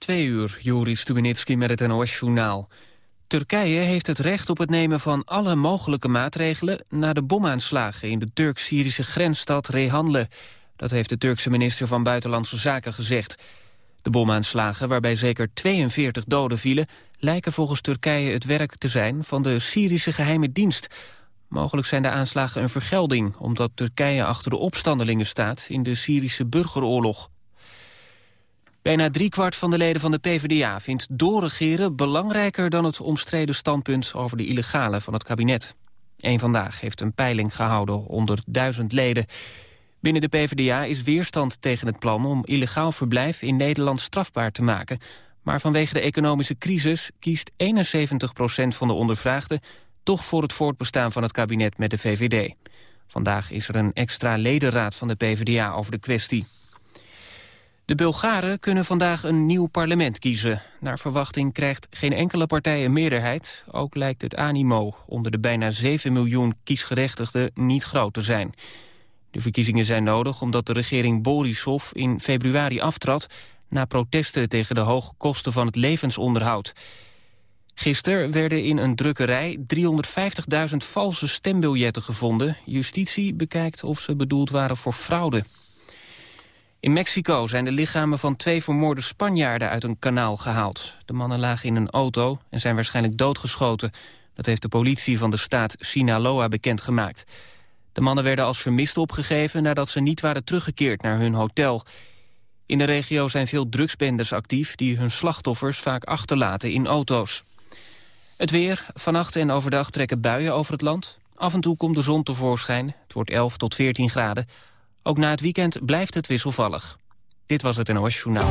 Twee uur, Joris Stubenitski met het NOS-journaal. Turkije heeft het recht op het nemen van alle mogelijke maatregelen... na de bomaanslagen in de Turk-Syrische grensstad Rehanle. Dat heeft de Turkse minister van Buitenlandse Zaken gezegd. De bomaanslagen, waarbij zeker 42 doden vielen... lijken volgens Turkije het werk te zijn van de Syrische geheime dienst... Mogelijk zijn de aanslagen een vergelding... omdat Turkije achter de opstandelingen staat in de Syrische burgeroorlog. Bijna driekwart van de leden van de PvdA vindt doorregeren belangrijker dan het omstreden standpunt over de illegale van het kabinet. Eén Vandaag heeft een peiling gehouden onder duizend leden. Binnen de PvdA is weerstand tegen het plan om illegaal verblijf in Nederland strafbaar te maken. Maar vanwege de economische crisis kiest 71 procent van de ondervraagden toch voor het voortbestaan van het kabinet met de VVD. Vandaag is er een extra ledenraad van de PvdA over de kwestie. De Bulgaren kunnen vandaag een nieuw parlement kiezen. Naar verwachting krijgt geen enkele partij een meerderheid. Ook lijkt het animo onder de bijna 7 miljoen kiesgerechtigden niet groot te zijn. De verkiezingen zijn nodig omdat de regering Borisov in februari aftrad... na protesten tegen de hoge kosten van het levensonderhoud. Gisteren werden in een drukkerij 350.000 valse stembiljetten gevonden. Justitie bekijkt of ze bedoeld waren voor fraude. In Mexico zijn de lichamen van twee vermoorde Spanjaarden uit een kanaal gehaald. De mannen lagen in een auto en zijn waarschijnlijk doodgeschoten. Dat heeft de politie van de staat Sinaloa bekendgemaakt. De mannen werden als vermist opgegeven nadat ze niet waren teruggekeerd naar hun hotel. In de regio zijn veel drugsbendes actief die hun slachtoffers vaak achterlaten in auto's. Het weer. Vannacht en overdag trekken buien over het land. Af en toe komt de zon tevoorschijn. Het wordt 11 tot 14 graden. Ook na het weekend blijft het wisselvallig. Dit was het NOS Journaal.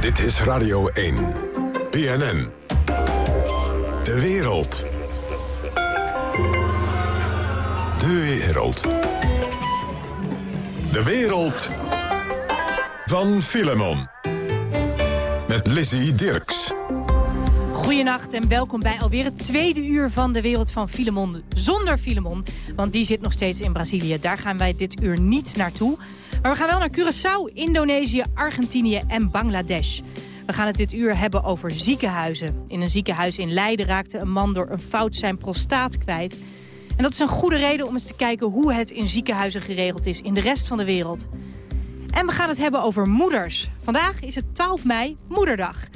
Dit is Radio 1. BNN. De wereld. De wereld. De wereld van Filemon met Lizzie Dirks. Goedenacht en welkom bij alweer het tweede uur van de wereld van Filemon. Zonder Filemon, want die zit nog steeds in Brazilië. Daar gaan wij dit uur niet naartoe. Maar we gaan wel naar Curaçao, Indonesië, Argentinië en Bangladesh. We gaan het dit uur hebben over ziekenhuizen. In een ziekenhuis in Leiden raakte een man door een fout zijn prostaat kwijt. En dat is een goede reden om eens te kijken hoe het in ziekenhuizen geregeld is in de rest van de wereld. En we gaan het hebben over moeders. Vandaag is het 12 mei, Moederdag.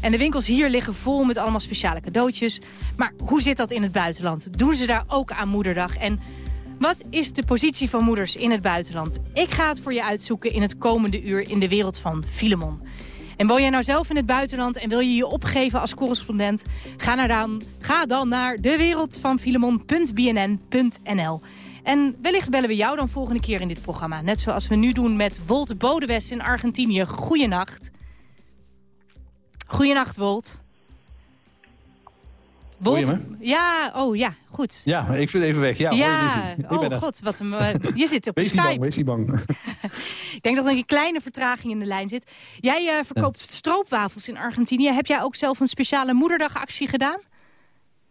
En de winkels hier liggen vol met allemaal speciale cadeautjes. Maar hoe zit dat in het buitenland? Doen ze daar ook aan Moederdag? En wat is de positie van moeders in het buitenland? Ik ga het voor je uitzoeken in het komende uur in de wereld van Filemon. En woon jij nou zelf in het buitenland en wil je je opgeven als correspondent? Ga, naar dan, ga dan naar dewereldvanfilemon.bnn.nl. En wellicht bellen we jou dan volgende keer in dit programma. Net zoals we nu doen met Wolt Bodewest in Argentinië. Goeienacht. Goeienacht, Wolt. Wolt? Ja, oh ja, goed. Ja, ik vind even weg. Ja, ja oh god, wat een, uh, je zit op wees Skype. Bang, wees niet bang. ik denk dat er een kleine vertraging in de lijn zit. Jij uh, verkoopt stroopwafels in Argentinië. Heb jij ook zelf een speciale moederdagactie gedaan?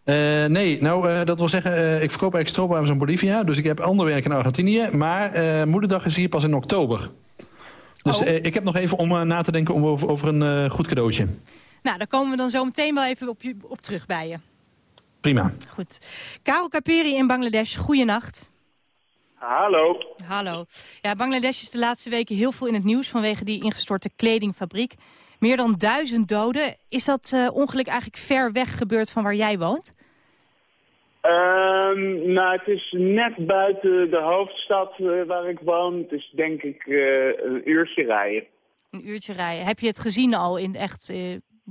Uh, nee, nou, dat wil zeggen, ik verkoop eigenlijk stroopwafels in Bolivia. Dus ik heb ander werk in Argentinië. Maar moederdag is hier pas in oktober. Dus oh. ik heb nog even om na te denken over, over een goed cadeautje. Nou, daar komen we dan zo meteen wel even op, op terug bij je. Prima. Goed. Karel Kaperi in Bangladesh, goeienacht. Hallo. Hallo. Ja, Bangladesh is de laatste weken heel veel in het nieuws vanwege die ingestorte kledingfabriek. Meer dan duizend doden. Is dat uh, ongeluk eigenlijk ver weg gebeurd van waar jij woont? Um, nou, het is net buiten de hoofdstad uh, waar ik woon. Het is denk ik uh, een uurtje rijden. Een uurtje rijden. Heb je het gezien al in echt...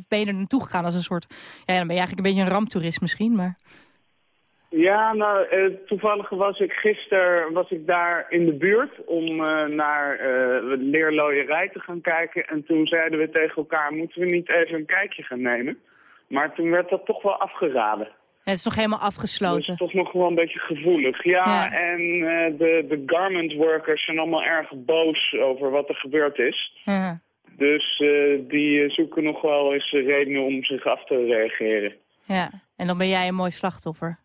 ben je er naartoe gegaan als een soort... Ja, dan ben je eigenlijk een beetje een ramptoerist misschien, maar... Ja, nou, uh, toevallig was ik gisteren was ik daar in de buurt om uh, naar uh, leerlooierij te gaan kijken. En toen zeiden we tegen elkaar, moeten we niet even een kijkje gaan nemen? Maar toen werd dat toch wel afgeraden. Het is nog helemaal afgesloten. Het is toch nog wel een beetje gevoelig. Ja, ja. en de, de garment workers zijn allemaal erg boos over wat er gebeurd is. Ja. Dus die zoeken nog wel eens redenen om zich af te reageren. Ja, en dan ben jij een mooi slachtoffer.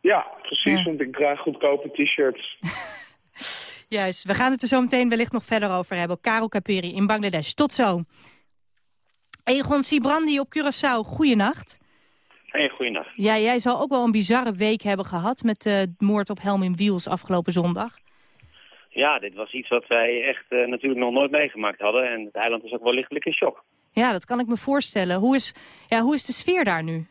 Ja, precies, ja. want ik draag goedkope t-shirts. Juist, we gaan het er zo meteen wellicht nog verder over hebben. Karel Kaperi in Bangladesh. Tot zo. Egon Sibrandi op Curaçao, goeienacht. Hey, goeienacht. Ja, jij zal ook wel een bizarre week hebben gehad... met de moord op Helmin Wiels afgelopen zondag. Ja, dit was iets wat wij echt uh, natuurlijk nog nooit meegemaakt hadden. En het eiland is ook wel lichtelijk in shock. Ja, dat kan ik me voorstellen. Hoe is, ja, hoe is de sfeer daar nu?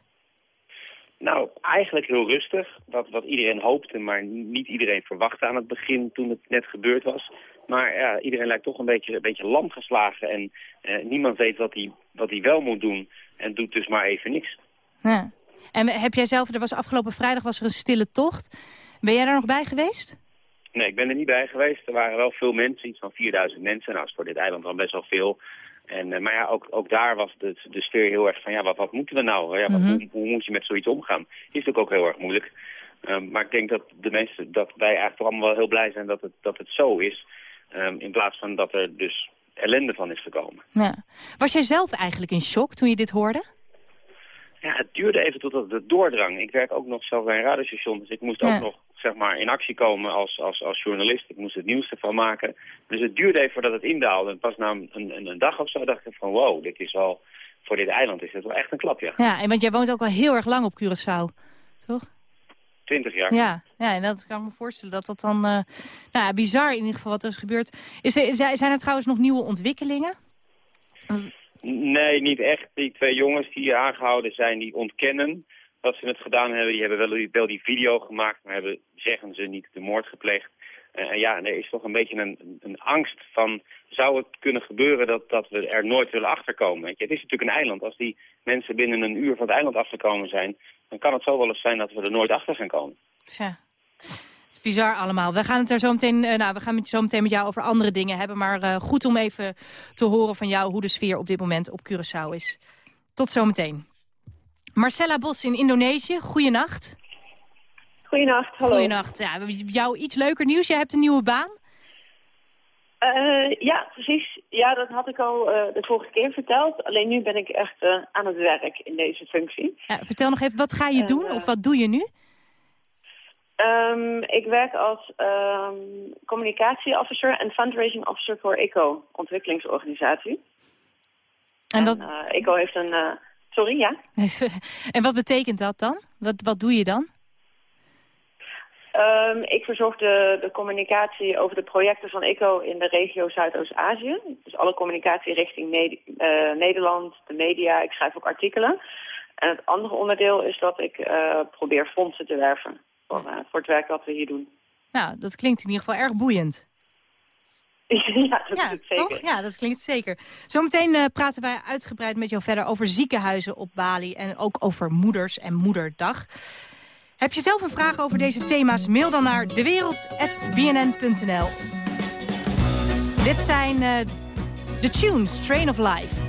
Nou, eigenlijk heel rustig. Wat, wat iedereen hoopte, maar niet iedereen verwachtte aan het begin toen het net gebeurd was. Maar ja, iedereen lijkt toch een beetje, een beetje lam geslagen. En eh, niemand weet wat hij wat hij wel moet doen. En doet dus maar even niks. Ja. En heb jij zelf, er was afgelopen vrijdag was er een stille tocht. Ben jij daar nog bij geweest? Nee, ik ben er niet bij geweest. Er waren wel veel mensen, iets van 4000 mensen. Nou, is voor dit eiland al best wel veel. En, uh, maar ja, ook, ook daar was de, de sfeer heel erg van, ja, wat, wat moeten we nou? Ja, wat, hoe, hoe, moet je met zoiets omgaan? Is natuurlijk ook heel erg moeilijk. Um, maar ik denk dat de mensen, dat wij eigenlijk allemaal wel heel blij zijn dat het, dat het zo is. Um, in plaats van dat er dus ellende van is gekomen. Ja. Was jij zelf eigenlijk in shock toen je dit hoorde? Ja, het duurde even totdat het doordrang. Ik werk ook nog zelf bij een radiostation, dus ik moest ja. ook nog zeg maar, in actie komen als, als, als journalist. Ik moest het nieuws ervan maken. Dus het duurde even voordat het indaalde. En pas na een, een, een dag of zo dacht ik van wow, dit is wel, voor dit eiland is het wel echt een klapje. Ja, en want jij woont ook al heel erg lang op Curaçao, toch? Twintig jaar. Ja, ja, en dat kan ik me voorstellen dat dat dan... Uh, nou ja, bizar in ieder geval wat er is gebeurd. Is zijn er trouwens nog nieuwe ontwikkelingen? Nee, niet echt. Die twee jongens die aangehouden zijn, die ontkennen dat ze het gedaan hebben. Die hebben wel die, video gemaakt, maar hebben, zeggen ze, niet de moord gepleegd. Uh, en ja, er is toch een beetje een, een angst van... zou het kunnen gebeuren dat, dat we er nooit willen achterkomen? Je? Het is natuurlijk een eiland. Als die mensen binnen een uur van het eiland afgekomen zijn... dan kan het zo wel eens zijn dat we er nooit achter gaan komen. Tja. Het is bizar allemaal. We gaan het er zo meteen, uh, nou, we gaan het zo meteen met jou over andere dingen hebben. Maar uh, goed om even te horen van jou hoe de sfeer op dit moment op Curaçao is. Tot zometeen. Marcella Bos in Indonesië, goeienacht. Goeienacht, hallo. Goeienacht. Ja, jou iets leuker nieuws, jij hebt een nieuwe baan? Uh, ja, precies. Ja, dat had ik al uh, de vorige keer verteld. Alleen nu ben ik echt uh, aan het werk in deze functie. Ja, vertel nog even, wat ga je doen of wat doe je nu? Um, ik werk als um, communicatieofficer en fundraising officer voor ECO, ontwikkelingsorganisatie. En, dat... en ECO heeft een... sorry, ja? en wat betekent dat dan? Wat, wat doe je dan? Um, ik verzorg de, de communicatie over de projecten van ECO in de regio Zuidoost-Azië. Dus alle communicatie richting ne uh, Nederland, de media. Ik schrijf ook artikelen. En het andere onderdeel is dat ik uh, probeer fondsen te werven voor, uh, voor het werk wat we hier doen. Nou, dat klinkt in ieder geval erg boeiend. ja, dat ja, zeker. Toch? Ja, dat klinkt zeker. Zometeen uh, praten wij uitgebreid met jou verder over ziekenhuizen op Bali... en ook over moeders en moederdag. Heb je zelf een vraag over deze thema's? Mail dan naar dewereld.bnn.nl. Dit zijn uh, de tunes, Train of Life.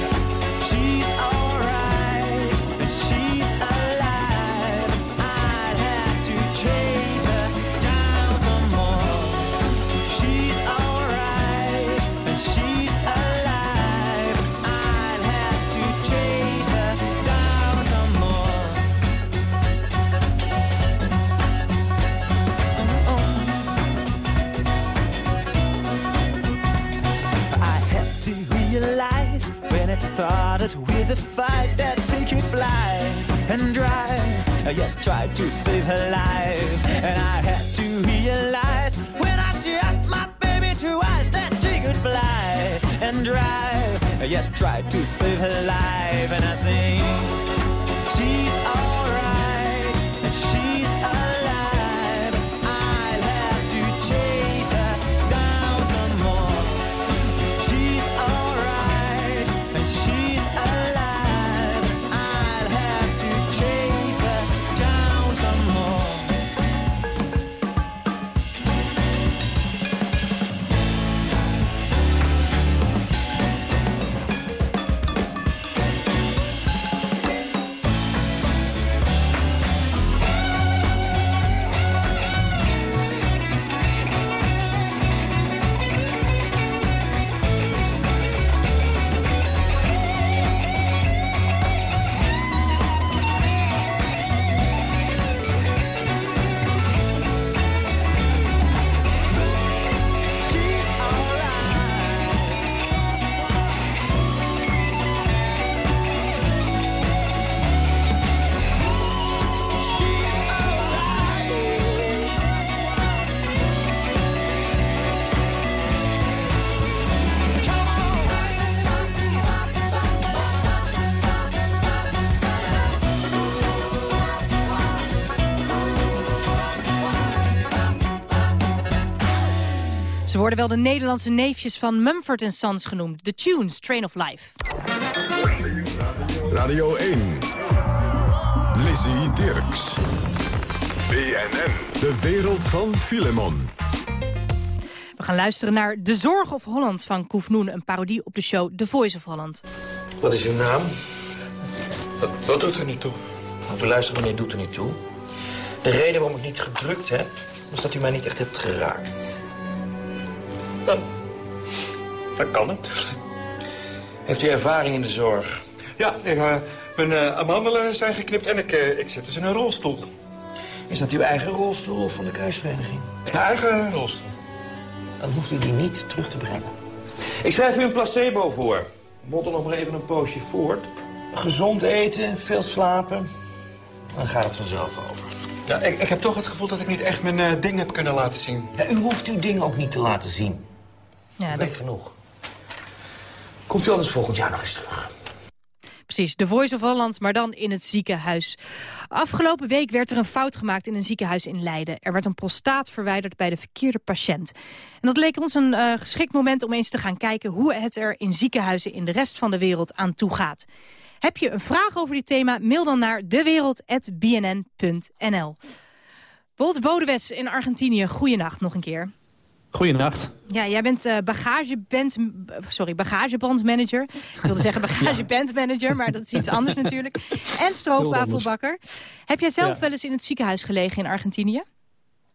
started with a fight that she could fly and drive. I just tried to save her life. And I had to realize when I shot my baby eyes that she could fly and drive. I just tried to save her life. And I sing, she's alright, Ze worden wel de Nederlandse neefjes van Mumford Sons genoemd. The Tunes, Train of Life. Radio 1. Lizzie Dirks. BNN. De wereld van Filemon. We gaan luisteren naar De Zorg of Holland van Koef Noen. Een parodie op de show The Voice of Holland. Wat is uw naam? Dat, dat doet er niet toe. Want u luistert, meneer, doet er niet toe. De reden waarom ik niet gedrukt heb, was dat u mij niet echt hebt geraakt. Dan, dan kan het. Heeft u ervaring in de zorg? Ja, ik, uh, mijn uh, amandelen zijn geknipt en ik, uh, ik zit dus in een rolstoel. Is dat uw eigen rolstoel of van de kruisvereniging? Mijn eigen rolstoel. Dan hoeft u die niet terug te brengen. Ik schrijf u een placebo voor. Botter nog maar even een poosje voort. Gezond eten, veel slapen. Dan gaat het vanzelf over. Ja, ik, ik heb toch het gevoel dat ik niet echt mijn uh, ding heb kunnen laten zien. Ja, u hoeft uw ding ook niet te laten zien. Ja, weet genoeg. Komt u anders volgend jaar nog eens terug. Precies, de Voice of Holland, maar dan in het ziekenhuis. Afgelopen week werd er een fout gemaakt in een ziekenhuis in Leiden. Er werd een prostaat verwijderd bij de verkeerde patiënt. En dat leek ons een uh, geschikt moment om eens te gaan kijken... hoe het er in ziekenhuizen in de rest van de wereld aan toe gaat. Heb je een vraag over dit thema? Mail dan naar dewereld.bnn.nl. Bolt Bodewes in Argentinië, goeienacht nog een keer. Goeienacht. Ja, jij bent uh, bagageband, sorry, bagagebandmanager. Ik wilde zeggen bagagebandmanager, maar dat is iets anders natuurlijk. En stroopwafelbakker. Heb jij zelf ja. wel eens in het ziekenhuis gelegen in Argentinië?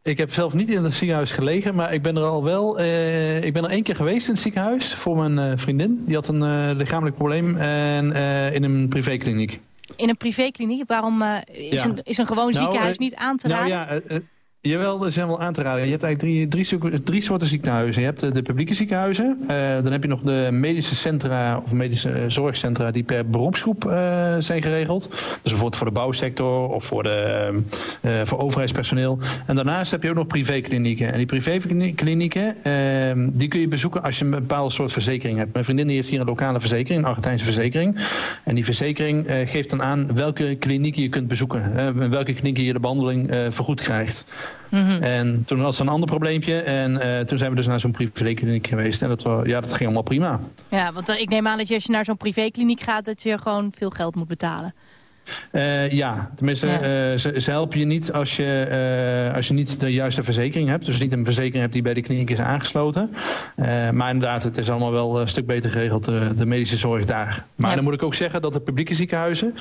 Ik heb zelf niet in het ziekenhuis gelegen, maar ik ben er al wel... Uh, ik ben er één keer geweest in het ziekenhuis voor mijn uh, vriendin. Die had een lichamelijk probleem en in een privékliniek. In een privékliniek? Waarom is, ja. een, is een gewoon nou, ziekenhuis niet aan te raden? Nou ja, Jawel, dat zijn wel aan te raden. Je hebt eigenlijk drie, drie, soorten ziekenhuizen. Je hebt de, publieke ziekenhuizen. Uh, dan heb je nog de medische centra of medische zorgcentra die per beroepsgroep uh, zijn geregeld. Dus bijvoorbeeld voor de bouwsector of voor, de, voor overheidspersoneel. En daarnaast heb je ook nog privéklinieken. En die privéklinieken die kun je bezoeken als je een bepaalde soort verzekering hebt. Mijn vriendin heeft hier een lokale verzekering, een Argentijnse verzekering. En die verzekering geeft dan aan welke klinieken je kunt bezoeken. welke klinieken je de behandeling vergoed krijgt. Mm -hmm. En toen was er een ander probleempje. En uh, toen zijn we dus naar zo'n privékliniek geweest. En dat, ja, dat ging allemaal prima. Ja, want ik neem aan dat je als je naar zo'n privékliniek gaat... dat je gewoon veel geld moet betalen. Uh, ja, tenminste, ja. Uh, ze, ze, helpen je niet als je, uh, als je niet de juiste verzekering hebt. Dus niet een verzekering hebt die bij de kliniek is aangesloten. maar inderdaad, het is allemaal wel een stuk beter geregeld, de, de medische zorg daar. Maar ja. dan moet ik ook zeggen dat de publieke ziekenhuizen,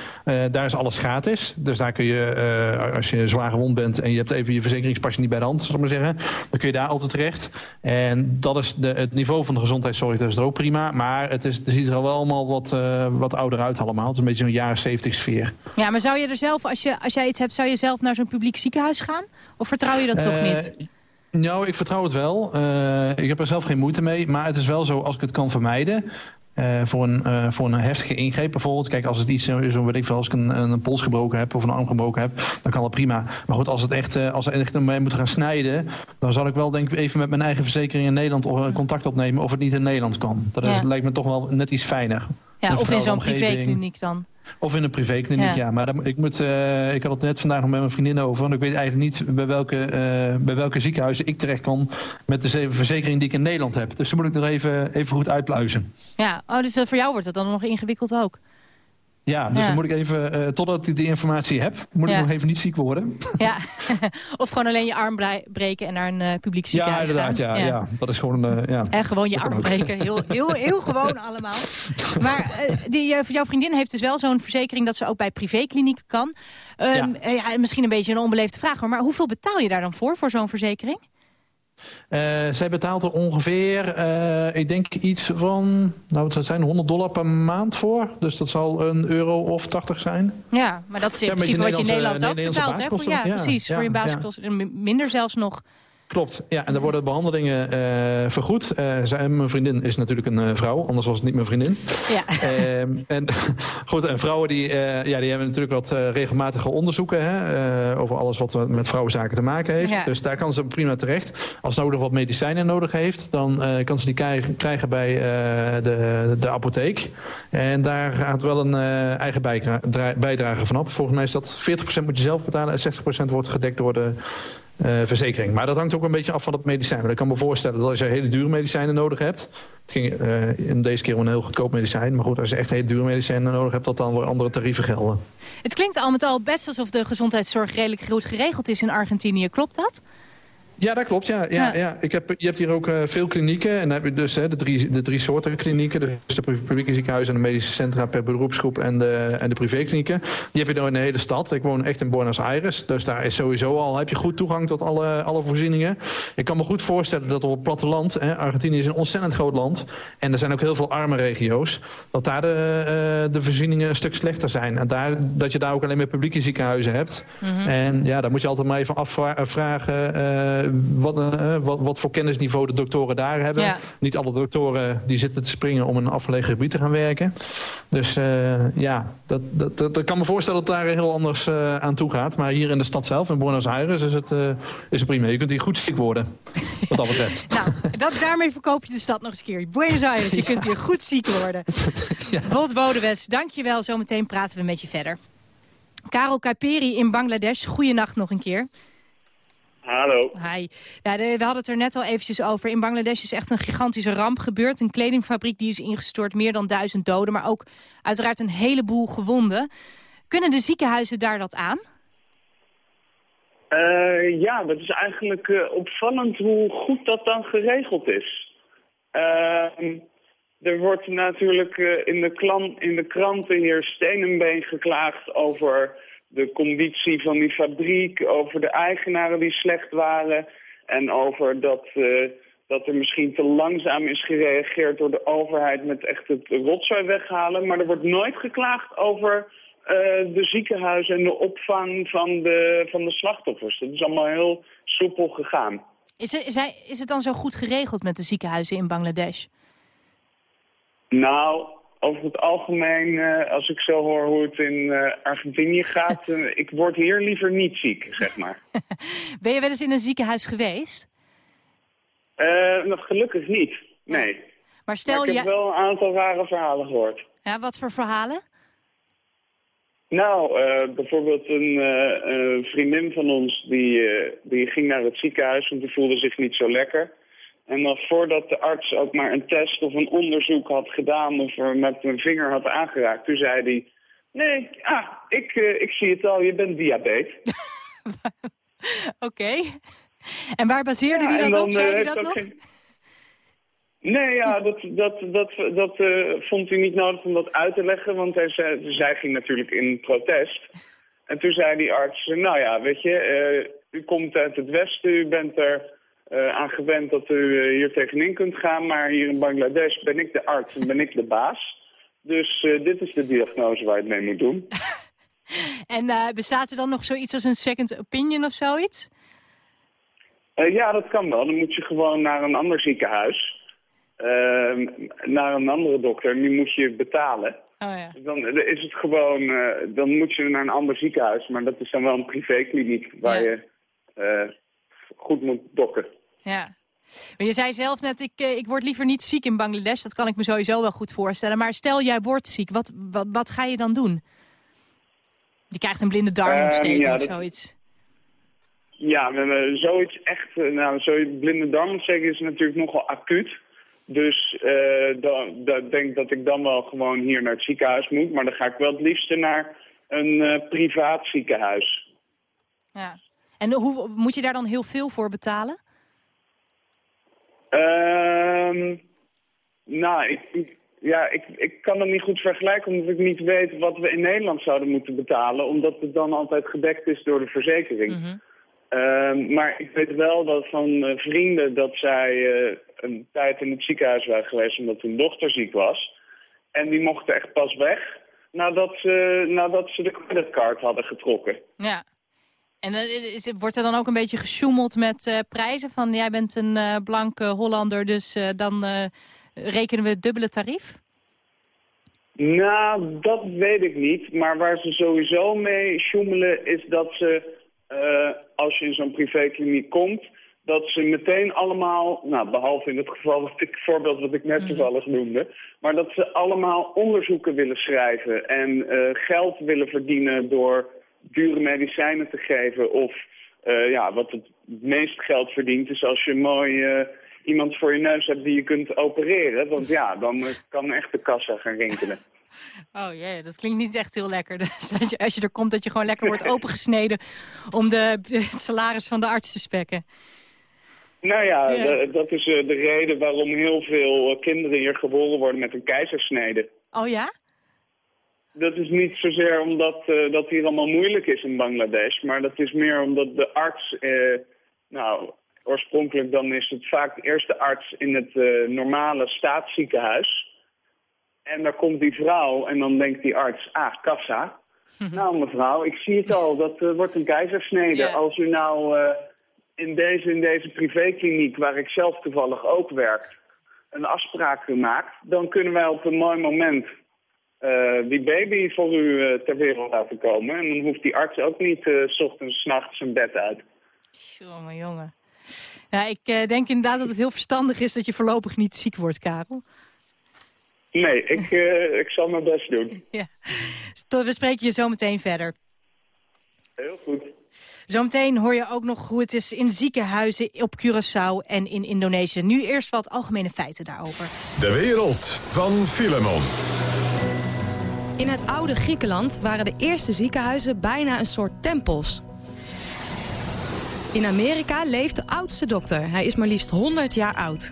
daar is alles gratis. Dus daar kun je, als je zwaar gewond bent en je hebt even je verzekeringspasje niet bij de hand, zal ik maar zeggen. Dan kun je daar altijd terecht. En dat is de, het niveau van de gezondheidszorg, dat is er ook prima. Maar het, is, het ziet er al wel allemaal wat, wat ouder uit allemaal. Het is een beetje zo'n jaren 70 sfeer. Ja, maar zou je er zelf, als, je, als jij iets hebt, zou je zelf naar zo'n publiek ziekenhuis gaan? Of vertrouw je dat toch niet? Nou, ik vertrouw het wel. Uh, ik heb er zelf geen moeite mee. Maar het is wel zo, als ik het kan vermijden... Uh, voor, een, uh, voor een heftige ingreep bijvoorbeeld. Kijk, als het iets zo, weet ik veel, als ik een, een pols gebroken heb of een arm gebroken heb, dan kan dat prima. Maar goed, als het echt, uh, als we echt mee moeten gaan snijden, dan zal ik wel denk ik even met mijn eigen verzekering in Nederland contact opnemen of het niet in Nederland kan. Dat ja. is, lijkt me toch wel net iets fijner. Ja, of in zo'n privékliniek dan. Of in een privékliniek, ja. ja. Maar dan, ik, moet, uh, ik had het net vandaag nog met mijn vriendin over. Want ik weet eigenlijk niet bij welke, uh, bij welke ziekenhuizen ik terecht kan... met de verzekering die ik in Nederland heb. Dus dan moet ik er even, even goed uitpluizen. Ja, oh, dus voor jou wordt het dan nog ingewikkeld ook? Ja, dus ja. dan moet ik even, uh, totdat ik die informatie heb, moet ja. ik nog even niet ziek worden. Ja, of gewoon alleen je arm breken en naar een uh, publiek ziekenhuis Ja, inderdaad, ja, ja. ja. Dat is gewoon, uh, ja. En gewoon je arm breken, heel, heel, heel gewoon allemaal. Maar die, jouw vriendin heeft dus wel zo'n verzekering dat ze ook bij privéklinieken kan. Um, ja. misschien een beetje een onbeleefde vraag, maar hoeveel betaal je daar dan voor, voor zo'n verzekering? Uh, zij betaalt er ongeveer, uh, ik denk iets van, nou het zijn 100 dollar per maand voor. Dus dat zal een euro of 80 zijn. Ja, maar dat is in ja, principe wat je in Nederland ook betaalt. Hè? Ja, ja, precies, voor je basiskosten. Minder zelfs nog. Klopt, ja, en er worden behandelingen uh, vergoed. Uh, zij, mijn vriendin is natuurlijk een uh, vrouw, anders was het niet mijn vriendin. Ja. en goed, en vrouwen die, ja, die hebben natuurlijk wat regelmatige onderzoeken hè, over alles wat met vrouwenzaken te maken heeft. Ja. Dus daar kan ze prima terecht. Als ze nou nog wat medicijnen nodig heeft, dan kan ze die krijgen, krijgen bij de, de apotheek. En daar gaat wel een eigen bijdrage vanaf. Volgens mij is dat 40% moet je zelf betalen en 60% wordt gedekt door de verzekering. Maar dat hangt ook een beetje af van het medicijn. Maar ik kan me voorstellen dat als je hele dure medicijnen nodig hebt... het ging in deze keer om een heel goedkoop medicijn... maar goed, als je echt hele dure medicijnen nodig hebt... dat dan weer andere tarieven gelden. Het klinkt al met al best alsof de gezondheidszorg redelijk goed geregeld is in Argentinië. Klopt dat? Ja, dat klopt. Ja. Ja, ja. Ik heb, je hebt hier ook uh, veel klinieken. En dan heb je dus hè, de, drie, de drie soorten klinieken. Dus de publieke ziekenhuizen en de medische centra per beroepsgroep en de, en de privéklinieken. Die heb je dan in de hele stad. Ik woon echt in Buenos Aires. Dus daar is sowieso al, heb je goed toegang tot alle, alle voorzieningen. Ik kan me goed voorstellen dat op het platteland, hè, Argentinië is een ontzettend groot land. En er zijn ook heel veel arme regio's. Dat daar de, uh, de voorzieningen een stuk slechter zijn. En daar, dat je daar ook alleen maar publieke ziekenhuizen hebt. Mm -hmm. En ja, daar moet je altijd maar even afvragen... Uh, wat, uh, wat, wat, voor kennisniveau de doktoren daar hebben. Ja. Niet alle doktoren die zitten te springen om in een afgelegen gebied te gaan werken. Dus uh, ja, dat, dat, dat, dat, kan me voorstellen dat daar heel anders aan toe gaat. Maar hier in de stad zelf, in Buenos Aires, is het, is het prima. Je kunt hier goed ziek worden, wat dat betreft. nou, dat, daarmee verkoop je de stad nog eens een keer. Buenos Aires, je ja. kunt hier goed ziek worden. ja. Bolt Bodewes, dank je wel. Zometeen praten we met je verder. Karel Kaiperi in Bangladesh, goeienacht nog een keer. Hallo. Hi. Ja, we hadden het er net al eventjes over. In Bangladesh is echt een gigantische ramp gebeurd. Een kledingfabriek die is ingestort, meer dan duizend doden. Maar ook uiteraard een heleboel gewonden. Kunnen de ziekenhuizen daar dat aan? Uh, ja, dat is eigenlijk uh, opvallend hoe goed dat dan geregeld is. Uh, er wordt natuurlijk in, de klan, in de kranten hier steen en been geklaagd over de conditie van die fabriek, over de eigenaren die slecht waren... en over dat, uh, dat er misschien te langzaam is gereageerd door de overheid met echt het rotzooi weghalen. Maar er wordt nooit geklaagd over uh, de ziekenhuizen en de opvang van de, van de slachtoffers. Dat is allemaal heel soepel gegaan. Is het, is, hij, is het dan zo goed geregeld met de ziekenhuizen in Bangladesh? Nou, over het algemeen, uh, als ik zo hoor hoe het in uh, Argentinië gaat... uh, ik word hier liever niet ziek, zeg maar. ben je wel eens in een ziekenhuis geweest? nog gelukkig niet, nee. Maar stel maar ik heb wel een aantal rare verhalen gehoord. Ja, wat voor verhalen? Nou, bijvoorbeeld een vriendin van ons die, die ging naar het ziekenhuis... want die voelde zich niet zo lekker... En dan voordat de arts ook maar een test of een onderzoek had gedaan of er met een vinger had aangeraakt, toen zei hij, nee, ah, ik, uh, ik zie het al, je bent diabetes. Oké. Okay. En waar baseerde ja, hij dat dan, op? Zei hij dat nog? Geen... Nee, ja, dat, dat, dat, dat uh, vond hij niet nodig om dat uit te leggen, want hij zei, zij ging natuurlijk in protest. En toen zei die arts, nou ja, weet je, u komt uit het westen, u bent er uh, aan gewend dat u uh, hier tegenin kunt gaan. Maar hier in Bangladesh ben ik de arts en ben ik de baas. Dus uh, dit is de diagnose waar je het mee moet doen. en bestaat er dan nog zoiets als een second opinion of zoiets? ja, dat kan wel. Dan moet je gewoon naar een ander ziekenhuis. Ehm, naar een andere dokter. En die moet je betalen. Oh, ja. Dan is het gewoon... dan moet je naar een ander ziekenhuis. Maar dat is dan wel een privékliniek waar ja. je goed moet dokken. Ja. Maar je zei zelf net, ik, eh, ik word liever niet ziek in Bangladesh. Dat kan ik me sowieso wel goed voorstellen. Maar stel jij wordt ziek, wat, wat, wat ga je dan doen? Je krijgt een blinde darmontsteking uh, ja, of zoiets. Ja, zoiets echt, eh, nou, zoiets blinde darmontsteking is natuurlijk nogal acuut. Dus uh, dan, dan denk dat ik dan wel gewoon hier naar het ziekenhuis moet. Maar dan ga ik wel het liefste naar een uh, privaat ziekenhuis. Ja. En hoe, moet je daar dan heel veel voor betalen? Um, nou, ik, ja, ik, ik kan dat niet goed vergelijken omdat ik niet weet wat we in Nederland zouden moeten betalen. Omdat het dan altijd gedekt is door de verzekering. Mm -hmm. um, maar ik weet wel dat van uh, vrienden dat zij uh, een tijd in het ziekenhuis waren geweest omdat hun dochter ziek was. En die mochten echt pas weg nadat ze, nadat ze de creditcard hadden getrokken. Ja. En is, wordt er dan ook een beetje gesjoemeld met uh, prijzen? Van jij bent een uh, blanke Hollander, dus uh, dan rekenen we het dubbele tarief? Nou, dat weet ik niet. Maar waar ze sowieso mee sjoemelen is dat ze, als je in zo'n privékliniek komt... dat ze meteen allemaal, nou, behalve in het geval, wat ik, voorbeeld wat ik net mhm. toevallig noemde... maar dat ze allemaal onderzoeken willen schrijven en geld willen verdienen door dure medicijnen te geven of uh, ja, wat het meest geld verdient is als je mooi eh, iemand voor je neus hebt die je kunt opereren. Want ja, dan eh, kan echt de kassa gaan rinkelen. Oh jee, dat klinkt niet echt heel lekker. Dus als, je, als je er komt dat je gewoon lekker wordt opengesneden... om de, het salaris van de arts te spekken. Nou ja, dat is eh, de reden waarom heel veel eh, kinderen hier geboren worden met een keizersnede. Oh ja? Dat is niet zozeer omdat eh, dat hier allemaal moeilijk is in Bangladesh, maar dat is meer omdat de arts, eh, nou, oorspronkelijk dan is het vaak de eerste arts in het eh, normale staatsziekenhuis. En daar komt die vrouw en dan denkt die arts, ah, kassa. nou mevrouw, ik zie het al, dat wordt een keizersnede. Als u nou in, deze, in deze privékliniek, waar ik zelf toevallig ook werk, een afspraak maakt, dan kunnen wij op een mooi moment eh, die baby voor u eh, ter wereld laten komen. En dan hoeft die arts ook niet eh, s ochtends, 's nachts zijn bed uit. Jongen, jongen. Ja, ik eh, denk inderdaad dat het heel verstandig is dat je voorlopig niet ziek wordt, Karel. Nee, ik, eh, ik zal mijn best doen. Ja. We spreken je zo meteen verder. Heel goed. Zometeen hoor je ook nog hoe het is in ziekenhuizen op Curaçao en in Indonesië. Nu eerst wat algemene feiten daarover. De wereld van Filemon. In het oude Griekenland waren de eerste ziekenhuizen bijna een soort tempels. In Amerika leeft de oudste dokter. Hij is maar liefst 100 jaar oud.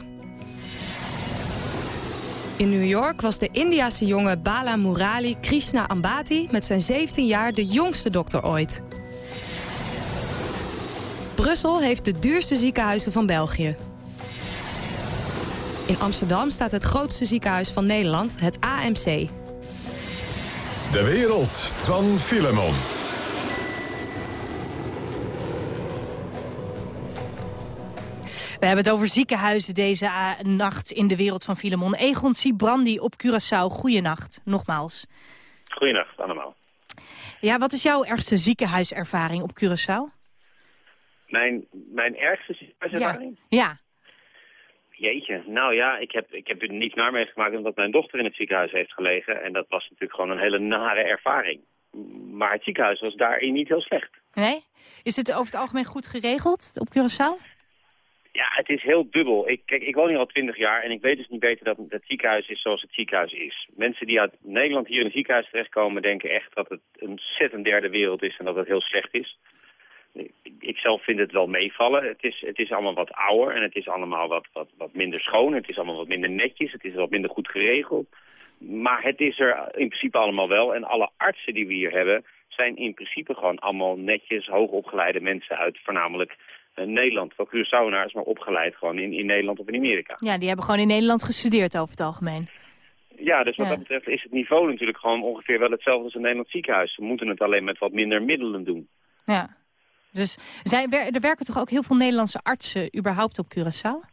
In New York was de Indiase jongen Bala Murali Krishna Ambati met zijn 17 jaar de jongste dokter ooit. Brussel heeft de duurste ziekenhuizen van België. In Amsterdam staat het grootste ziekenhuis van Nederland, het AMC. De wereld van Filemon. We hebben het over ziekenhuizen deze nacht in de wereld van Filemon. Egon Sibrandi op Curaçao. Goeienacht, nogmaals. Goedenacht allemaal. Ja, wat is jouw ergste ziekenhuiservaring op Curaçao? Mijn, mijn ergste ziekenhuiservaring? Ja. Jeetje, nou ja, ik heb, ik heb er niet naar meegemaakt omdat mijn dochter in het ziekenhuis heeft gelegen. En dat was natuurlijk gewoon een hele nare ervaring. Maar het ziekenhuis was daarin niet heel slecht. Nee? Is het over het algemeen goed geregeld op Curaçao? Ja, het is heel dubbel. Ik, kijk, ik woon hier al twintig jaar en ik weet dus niet beter dat het ziekenhuis is zoals het ziekenhuis is. Mensen die uit Nederland hier in een ziekenhuis terechtkomen denken echt dat het een ontzettend derde wereld is en dat het heel slecht is. Ik, zelf vind het wel meevallen. Het is, het is allemaal wat ouder en het is allemaal wat, wat, wat minder schoon. Het is allemaal wat minder netjes. Het is wat minder goed geregeld. Maar het is er in principe allemaal wel. En alle artsen die we hier hebben zijn in principe gewoon allemaal netjes, hoogopgeleide mensen uit voornamelijk eh, Nederland. Wel Curaçaoenaars, maar opgeleid gewoon in, in Nederland of in Amerika. Ja, die hebben gewoon in Nederland gestudeerd over het algemeen. Ja, dus wat Ja. dat betreft is het niveau natuurlijk gewoon ongeveer wel hetzelfde als een Nederlands ziekenhuis. Ze moeten het alleen met wat minder middelen doen. Ja. Dus er werken toch ook heel veel Nederlandse artsen überhaupt op Curaçao?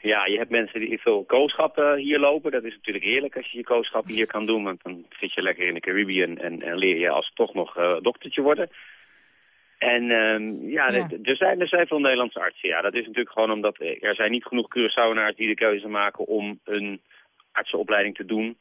Ja, je hebt mensen die veel kooschappen hier lopen. Dat is natuurlijk heerlijk als je je kooschappen hier kan doen. Want dan zit je lekker in de Caribbean en, en leer je als toch nog eh, doktertje worden. En ehm, ja, Er, zijn, er zijn veel Nederlandse artsen. Ja, dat is natuurlijk gewoon omdat eh, er zijn niet genoeg Curaçaoenaars die de keuze maken om een artsenopleiding te doen.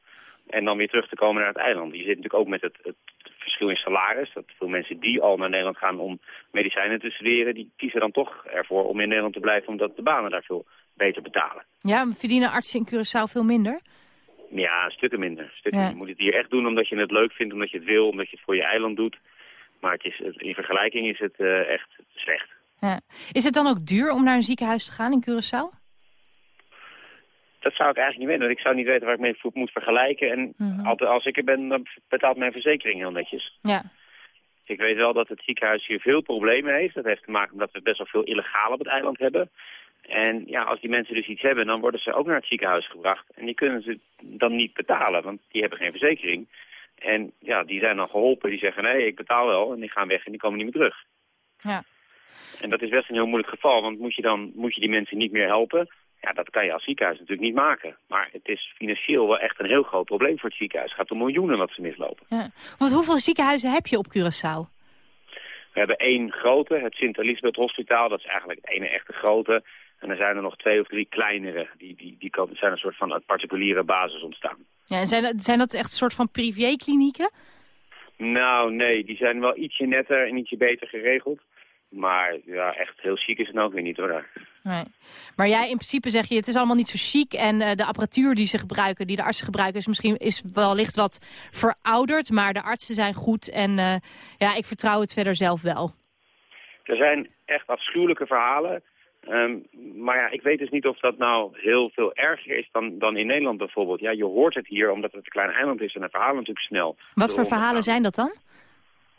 En dan weer terug te komen naar het eiland. Je zit natuurlijk ook met het, het verschil in salaris. Dat veel mensen die al naar Nederland gaan om medicijnen te studeren, die kiezen dan toch ervoor om in Nederland te blijven omdat de banen daar veel beter betalen. Ja, verdienen artsen in Curaçao veel minder? Ja, stukken minder. Stukken Ja. Je moet het hier echt doen omdat je het leuk vindt, omdat je het wil, omdat je het voor je eiland doet. Maar het is, het- in vergelijking is het eh, echt slecht. Ja. Is het dan ook duur om naar een ziekenhuis te gaan in Curaçao? Dat zou ik eigenlijk niet weten. want Ik zou niet weten waar ik mee moet vergelijken. En Mhm. altijd als ik er ben, dan betaalt mijn verzekering heel netjes. Ja. Ik weet wel dat het ziekenhuis hier veel problemen heeft. Dat heeft te maken met dat we best wel veel illegaal op het eiland hebben. En ja, als die mensen dus iets hebben, dan worden ze ook naar het ziekenhuis gebracht. En die kunnen ze dan niet betalen, want die hebben geen verzekering. En ja, die zijn dan geholpen. Die zeggen, nee, ik betaal wel. En die gaan weg en die komen niet meer terug. Ja. En dat is best een heel moeilijk geval, want moet je dan moet je die mensen niet meer helpen? Ja, dat kan je als ziekenhuis natuurlijk niet maken. Maar het is financieel wel echt een heel groot probleem voor het ziekenhuis. Het gaat om miljoenen wat ze mislopen. ja. Want hoeveel ziekenhuizen heb je op Curaçao? We hebben één grote, het Sint-Elisabeth Hospitaal. Dat is eigenlijk het ene echte grote. En er zijn er nog twee of drie kleinere. Die, die, die zijn een soort van uit particuliere basis ontstaan. Ja, en zijn, dat, zijn dat echt een soort van privéklinieken? Nou, nee, die zijn wel ietsje netter en ietsje beter geregeld. Maar ja, echt heel chic is het ook weer niet hoor. Nee. Maar jij in principe zeg je, het is allemaal niet zo chic. En eh, de apparatuur die ze gebruiken, die de artsen gebruiken... is misschien is wellicht wat verouderd. Maar de artsen zijn goed. En eh, ja, ik vertrouw het verder zelf wel. Er zijn echt afschuwelijke verhalen. Ehm, maar ja, ik weet dus niet of dat nou heel veel erger is dan, dan in Nederland bijvoorbeeld. Ja, je hoort het hier omdat het een klein eiland is en de verhalen natuurlijk snel. Wat voor verhalen zijn dat dan?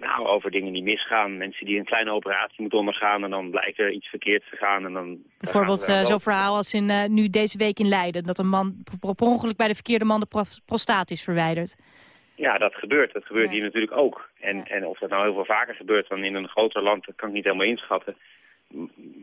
Nou, over dingen die misgaan. Mensen die een kleine operatie moeten ondergaan en dan blijkt er iets verkeerd te gaan. En dan, Bijvoorbeeld uh, zo'n verhaal als in, uh, nu deze week in Leiden. Dat een man per ongeluk bij de verkeerde man de prostaat is verwijderd. Ja, dat gebeurt. Dat gebeurt hier natuurlijk ook. En, ja. en of dat nou heel veel vaker gebeurt dan in een groter land, dat kan ik niet helemaal inschatten.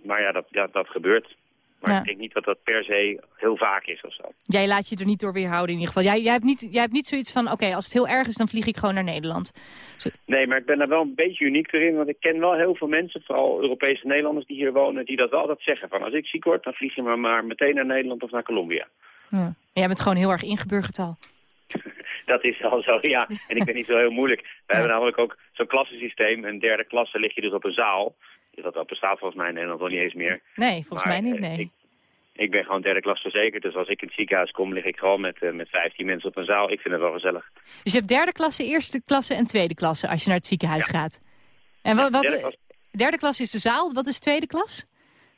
Maar ja, dat, ja, dat gebeurt. Maar ja. ik denk niet dat dat per se heel vaak is of zo. Jij laat je er niet door weerhouden in ieder geval. Jij, jij, hebt, niet, jij hebt niet zoiets van, oké, als het heel erg is, dan vlieg ik gewoon naar Nederland. Zo... Nee, maar ik ben daar wel een beetje uniek erin. Want ik ken wel heel veel mensen, vooral Europese Nederlanders die hier wonen, die dat wel altijd zeggen. Van als ik ziek word, dan vlieg je maar, maar meteen naar Nederland of naar Colombia. Ja. Jij bent gewoon heel erg ingeburgerd al. dat is al zo, ja. En ik ben niet zo heel moeilijk. We ja. hebben namelijk ook zo'n klassensysteem. Een derde klasse lig je dus op een zaal. Dat, dat bestaat volgens mij in Nederland wel niet eens meer. Nee, volgens maar, mij niet, nee. Ik, ik, ben gewoon derde klas verzekerd, dus als ik in het ziekenhuis kom, lig ik gewoon met, uh, met 15 mensen op een zaal. Ik vind het wel gezellig. Dus je hebt derde klasse, eerste klasse en tweede klasse als je naar het ziekenhuis ja. gaat? En wat, wat, derde, klas. derde klas is de zaal, wat is tweede klas?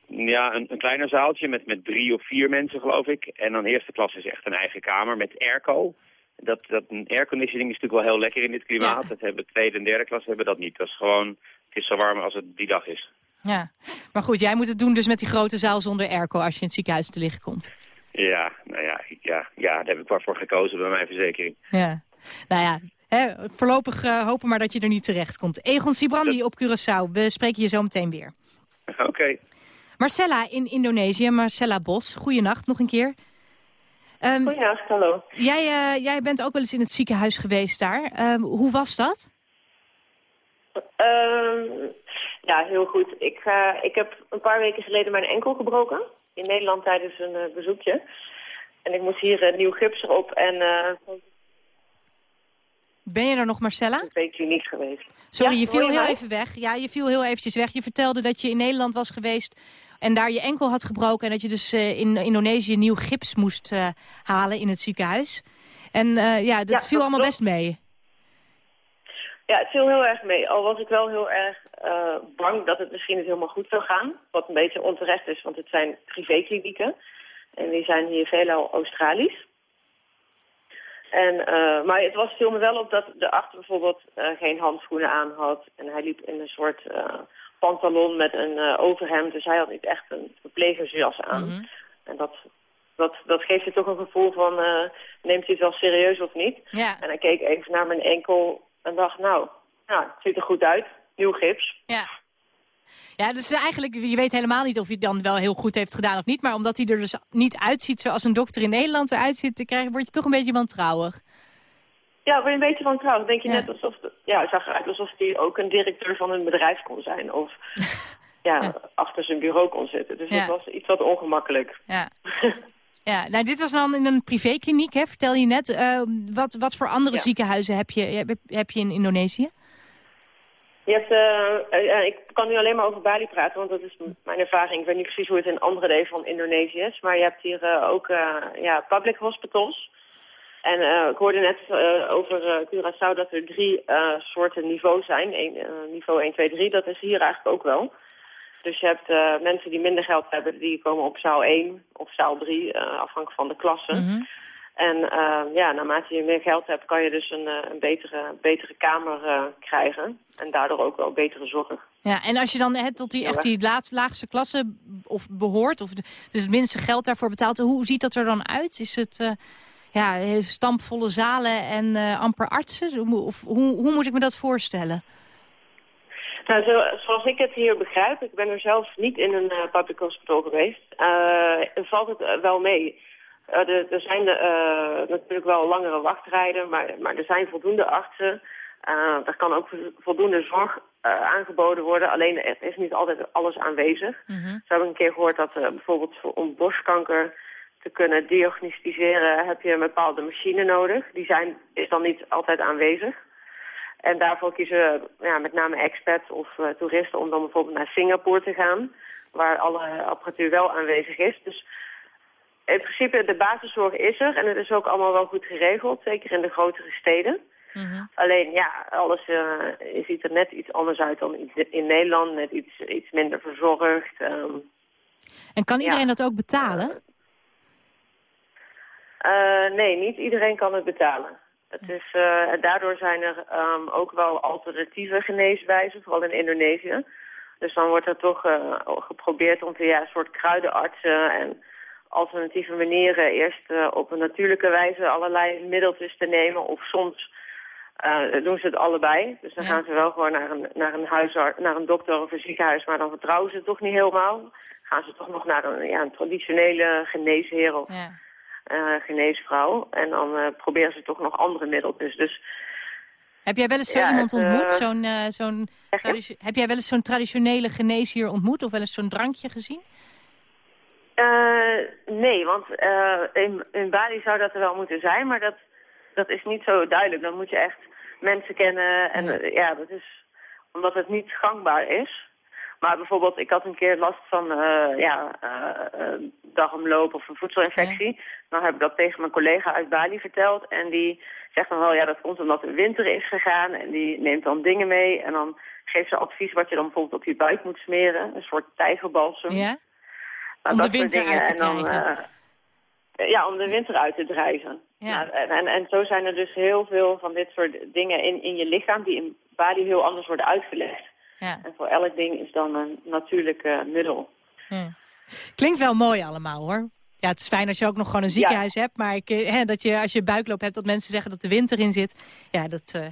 Ja, een, een kleiner zaaltje met, met drie of vier mensen, geloof ik. En dan eerste klas is echt een eigen kamer met airco. Dat, dat een airconditioning is natuurlijk wel heel lekker in dit klimaat. Ja. Dat hebben tweede en derde klas hebben dat niet. Dat is gewoon, het is zo warm als het die dag is. Ja, maar goed, jij moet het doen dus met die grote zaal zonder airco als je in het ziekenhuis te liggen komt. Ja, nou ja, ja, ja daar heb ik maar voor gekozen bij mijn verzekering. Ja, nou ja, hè, voorlopig uh, hopen maar dat je er niet terecht komt. Egon Sibrandi op Curaçao, we spreken je zo meteen weer. Oké. Okay. Marcella in Indonesië, Marcella Bos, goeienacht nog een keer. Um, Goeienacht, hallo. Jij, uh, jij bent ook wel eens in het ziekenhuis geweest daar. Um, hoe was dat? Um, ja, heel goed. Ik, uh, ik heb een paar weken geleden mijn enkel gebroken. In Nederland tijdens een uh, bezoekje. En ik moest hier een nieuw gips erop en... Uh, ben je er nog, Marcella? Ik ben kliniek geweest. Sorry, ja, je viel je heel mij? even weg. Ja, je viel heel eventjes weg. Je vertelde dat je in Nederland was geweest en daar je enkel had gebroken. En dat je dus in Indonesië nieuw gips moest halen in het ziekenhuis. En ja, dat ja, viel allemaal klopt. best mee. Ja, het viel heel erg mee. Al was ik wel heel erg uh, bang dat het misschien niet helemaal goed zou gaan. Wat een beetje onterecht is, want het zijn privéklinieken. En die zijn hier veelal Australisch. En, uh, maar het was, viel me wel op dat de achter bijvoorbeeld uh, geen handschoenen aan had. En hij liep in een soort pantalon met een overhemd. Dus hij had niet echt een verplegersjas aan. Mhm. Mm -hmm. En dat, dat, dat geeft je toch een gevoel van, uh, neemt hij het wel serieus of niet? Ja. En hij keek even naar mijn enkel en dacht, nou, nou, het ziet er goed uit. Nieuw gips. Ja. Ja, dus eigenlijk, je weet helemaal niet of hij het dan wel heel goed heeft gedaan of niet. Maar omdat hij er dus niet uitziet zoals een dokter in Nederland eruit ziet te krijgen, word je toch een beetje wantrouwig. Ja, word je een beetje wantrouwig. Denk je ja. net alsof, de, ja, het zag eruit alsof hij ook een directeur van een bedrijf kon zijn. Of ja, ja. achter zijn bureau kon zitten. Dus Ja. dat was iets wat ongemakkelijk. Ja. Ja, nou dit was dan in een privékliniek, hè, vertel je net. Uh, wat, wat voor andere Ja. ziekenhuizen heb je, heb, heb je in Indonesië? Je hebt, eh, eh, ik kan nu alleen maar over Bali praten, want dat is mijn ervaring. Ik weet niet precies hoe het in andere delen van Indonesië is. Maar je hebt hier eh, ook ja, public hospitals. En ik hoorde net over Curaçao dat er drie soorten niveaus zijn. Eén, niveau 1, 2, 3, dat is hier eigenlijk ook wel. Dus je hebt eh, mensen die minder geld hebben, die komen op zaal 1 of zaal 3, eh, afhankelijk van de klasse. Mhm. En eh, ja, naarmate je meer geld hebt, kan je dus een, een betere, betere kamer krijgen. En daardoor ook wel betere zorg. Ja, en als je dan hè, tot die, echt die laatste, laagste klasse of behoort, of de, dus het minste geld daarvoor betaalt, hoe ziet dat er dan uit? Is het ja, stampvolle zalen en amper artsen? Of hoe, hoe moet ik me dat voorstellen? Nou, zo, zoals ik het hier begrijp, ik ben er zelf niet in een uh, public hospital geweest, uh, valt het uh, wel mee. er, er zijn natuurlijk wel langere wachtrijden, maar, maar er zijn voldoende artsen. er kan ook voldoende zorg aangeboden worden, alleen er is niet altijd alles aanwezig. Mm -hmm. Zo heb ik een keer gehoord dat bijvoorbeeld om borstkanker te kunnen diagnosticeren heb je een bepaalde machine nodig. Die zijn, is dan niet altijd aanwezig. En daarvoor kiezen ja, met name expats of toeristen om dan bijvoorbeeld naar Singapore te gaan. Waar alle apparatuur wel aanwezig is. Dus in principe de basiszorg is er en het is ook allemaal wel goed geregeld. Zeker in de grotere steden. Mhm. Alleen ja, alles uh, ziet er net iets anders uit dan in Nederland. Net iets, iets minder verzorgd. Ehm. en kan iedereen dat ook betalen? Uh, nee, niet iedereen kan het betalen. Het is, uh, daardoor zijn er um, ook wel alternatieve geneeswijzen, vooral in Indonesië. Dus dan wordt er toch geprobeerd om via een soort kruidenartsen en alternatieve manieren eerst op een natuurlijke wijze allerlei middeltjes te nemen. Of soms doen ze het allebei. Dus dan gaan ze wel gewoon naar een, naar een huisarts, naar een dokter of een ziekenhuis, maar dan vertrouwen ze het toch niet helemaal. Gaan ze toch nog naar een, ja, een traditionele geneesheer of ja. Uh, geneesvrouw. En dan uh, proberen ze toch nog andere middeltjes. Dus, heb jij wel eens zo iemand ontmoet? Zo'n, zo'n heb jij wel eens zo'n traditionele geneesheer ontmoet of wel eens zo'n drankje gezien? nee, want in, in Bali zou dat er wel moeten zijn, maar dat, dat is niet zo duidelijk. Dan moet je echt mensen kennen. En ja, eh, ja dat is omdat het niet gangbaar is. Maar bijvoorbeeld, ik had een keer last van uh, ja, uh, darmloop of een voedselinfectie. Dan heb ik dat tegen mijn collega uit Bali verteld. En die zegt dan wel, ja, dat komt omdat de winter is gegaan. En die neemt dan dingen mee. En dan geeft ze advies wat je dan bijvoorbeeld op je buik moet smeren. Een soort tijgerbalsem. Ja? Nou, om de winter uit te en dan, ja, om de winter uit te drijven. Ja. Nou, en, en zo zijn er dus heel veel van dit soort dingen in, in je lichaam die in Bali heel anders worden uitgelegd. Ja. En voor elk ding is dan een natuurlijk middel. Ja. Klinkt wel mooi allemaal hoor. Ja, het is fijn als je ook nog gewoon een ziekenhuis hebt. Maar ik, eh, hè, dat je, als je buikloop hebt, dat mensen zeggen dat de winter in zit. Ja, dat uh,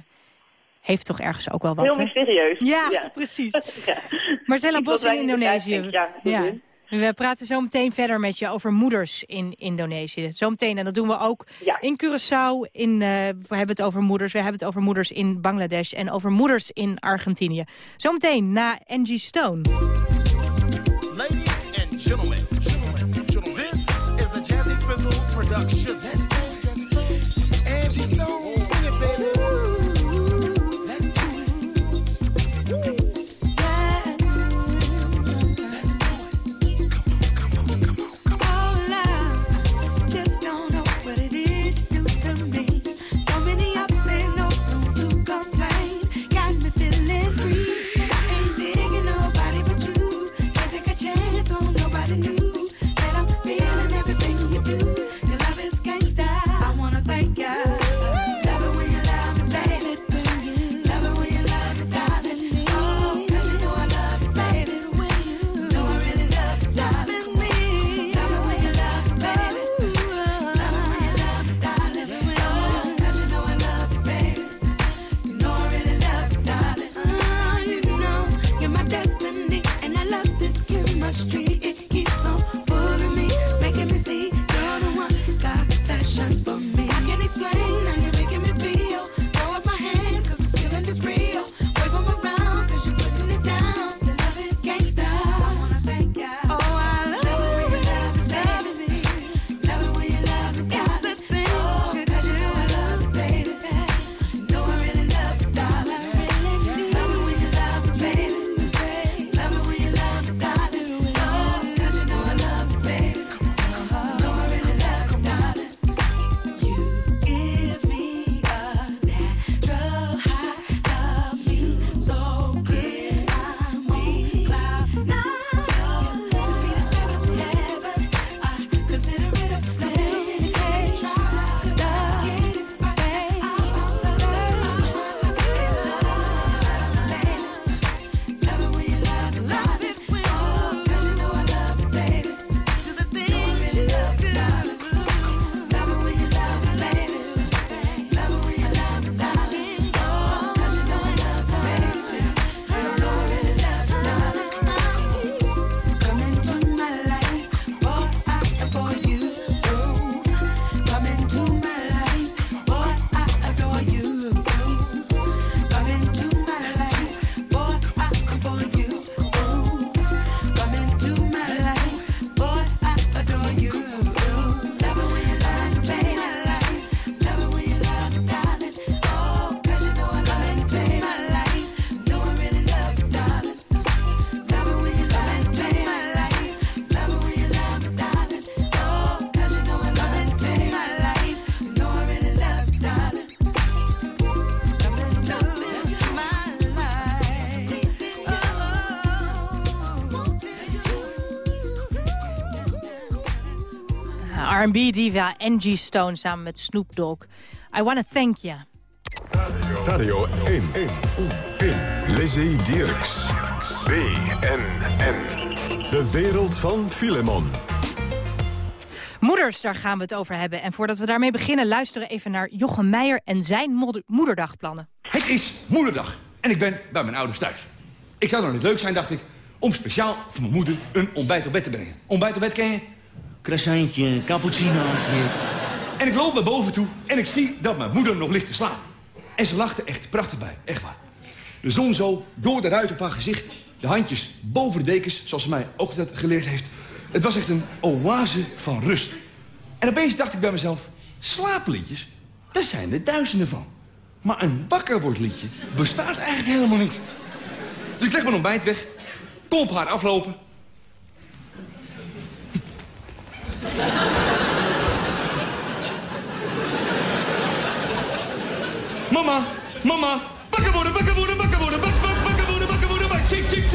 heeft toch ergens ook wel wat. Heel mysterieus. Ja, ja. precies. ja. Marcella Bos in Indonesië. Ja, we praten zo meteen verder met je over moeders in Indonesië. Zometeen, en dat doen we ook in Curaçao. In, uh, we hebben het over moeders. We hebben het over moeders in Bangladesh en over moeders in Argentinië. Zometeen na Angie Stone. Ladies and gentlemen, gentlemen, gentlemen. this is a Jazzy Fizzle production. Angie Stone, R&B-diva Angie Stone samen met Snoop Dogg. I Wanna Thank You. Radio 1. 1. 1. Lizzie Dierks. BNN. De wereld van Filemon. Moeders, daar gaan we het over hebben. En voordat we daarmee beginnen, luisteren even naar Jochem Meijer en zijn moederdagplannen. Het is moederdag en ik ben bij mijn ouders thuis. Ik zou nog niet leuk zijn, dacht ik, om speciaal voor mijn moeder een ontbijt op bed te brengen. Ontbijt op bed ken je? Croissantje, cappuccino. En ik loop naar boven toe en ik zie dat mijn moeder nog ligt te slapen. En ze lachte echt prachtig bij, echt waar. De zon zo door de ruit op haar gezicht. De handjes boven de dekens, zoals ze mij ook altijd geleerd heeft. Het was echt een oase van rust. En opeens dacht ik bij mezelf, slaapliedjes, daar zijn er duizenden van. Maar een wakker liedje bestaat eigenlijk helemaal niet. Dus ik leg mijn ontbijt weg, kom op haar aflopen. Mama, mama, wakker worden, wakker worden, wakker worden, wakker, wakker, wakker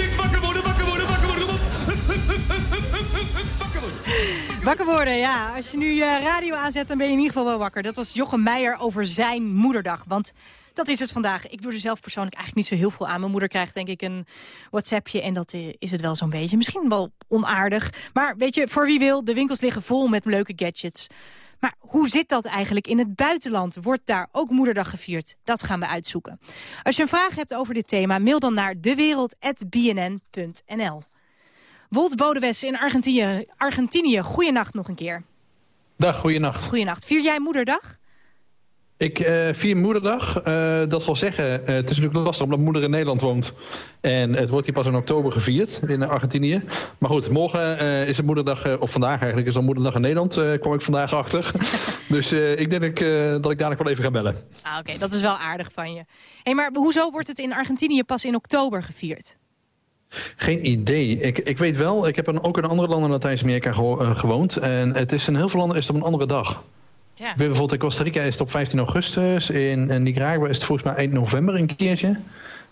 Wakker worden, ja. Als je nu je radio aanzet, dan ben je in ieder geval wel wakker. Dat was Jochem Meijer over zijn moederdag. Want dat is het vandaag. Ik doe er zelf persoonlijk eigenlijk niet zo heel veel aan. Mijn moeder krijgt denk ik een WhatsAppje en dat eh, is het wel zo'n beetje. Misschien wel onaardig. Maar weet je, voor wie wil, de winkels liggen vol met leuke gadgets. Maar hoe zit dat eigenlijk in het buitenland? Wordt daar ook Moederdag gevierd? Dat gaan we uitzoeken. Als je een vraag hebt over dit thema, mail dan naar dewereld.bnn.nl. Wolt Bodewes in Argentinië. Argentinië, goeienacht nog een keer. Dag, goeienacht. Goeienacht. Vier jij Moederdag? Ik uh, vier moederdag. Uh, dat wil zeggen, uh, het is natuurlijk lastig omdat moeder in Nederland woont. En het wordt hier pas in oktober gevierd in Argentinië. Maar goed, morgen is het moederdag, of vandaag eigenlijk is het moederdag in Nederland. kwam ik vandaag achter. dus ik denk ik, dat ik dadelijk wel even ga bellen. Ah, Oké, okay, dat is wel aardig van je. Hey, maar hoezo wordt het in Argentinië pas in oktober gevierd? Geen idee. Ik, ik weet wel, ik heb een, ook in andere landen in Latijns-Amerika gewoond. En het is in heel veel landen is het op een andere dag. Ja. Bijvoorbeeld in Costa Rica is het op 15 augustus. In, in Nicaragua is het volgens mij eind november een keertje.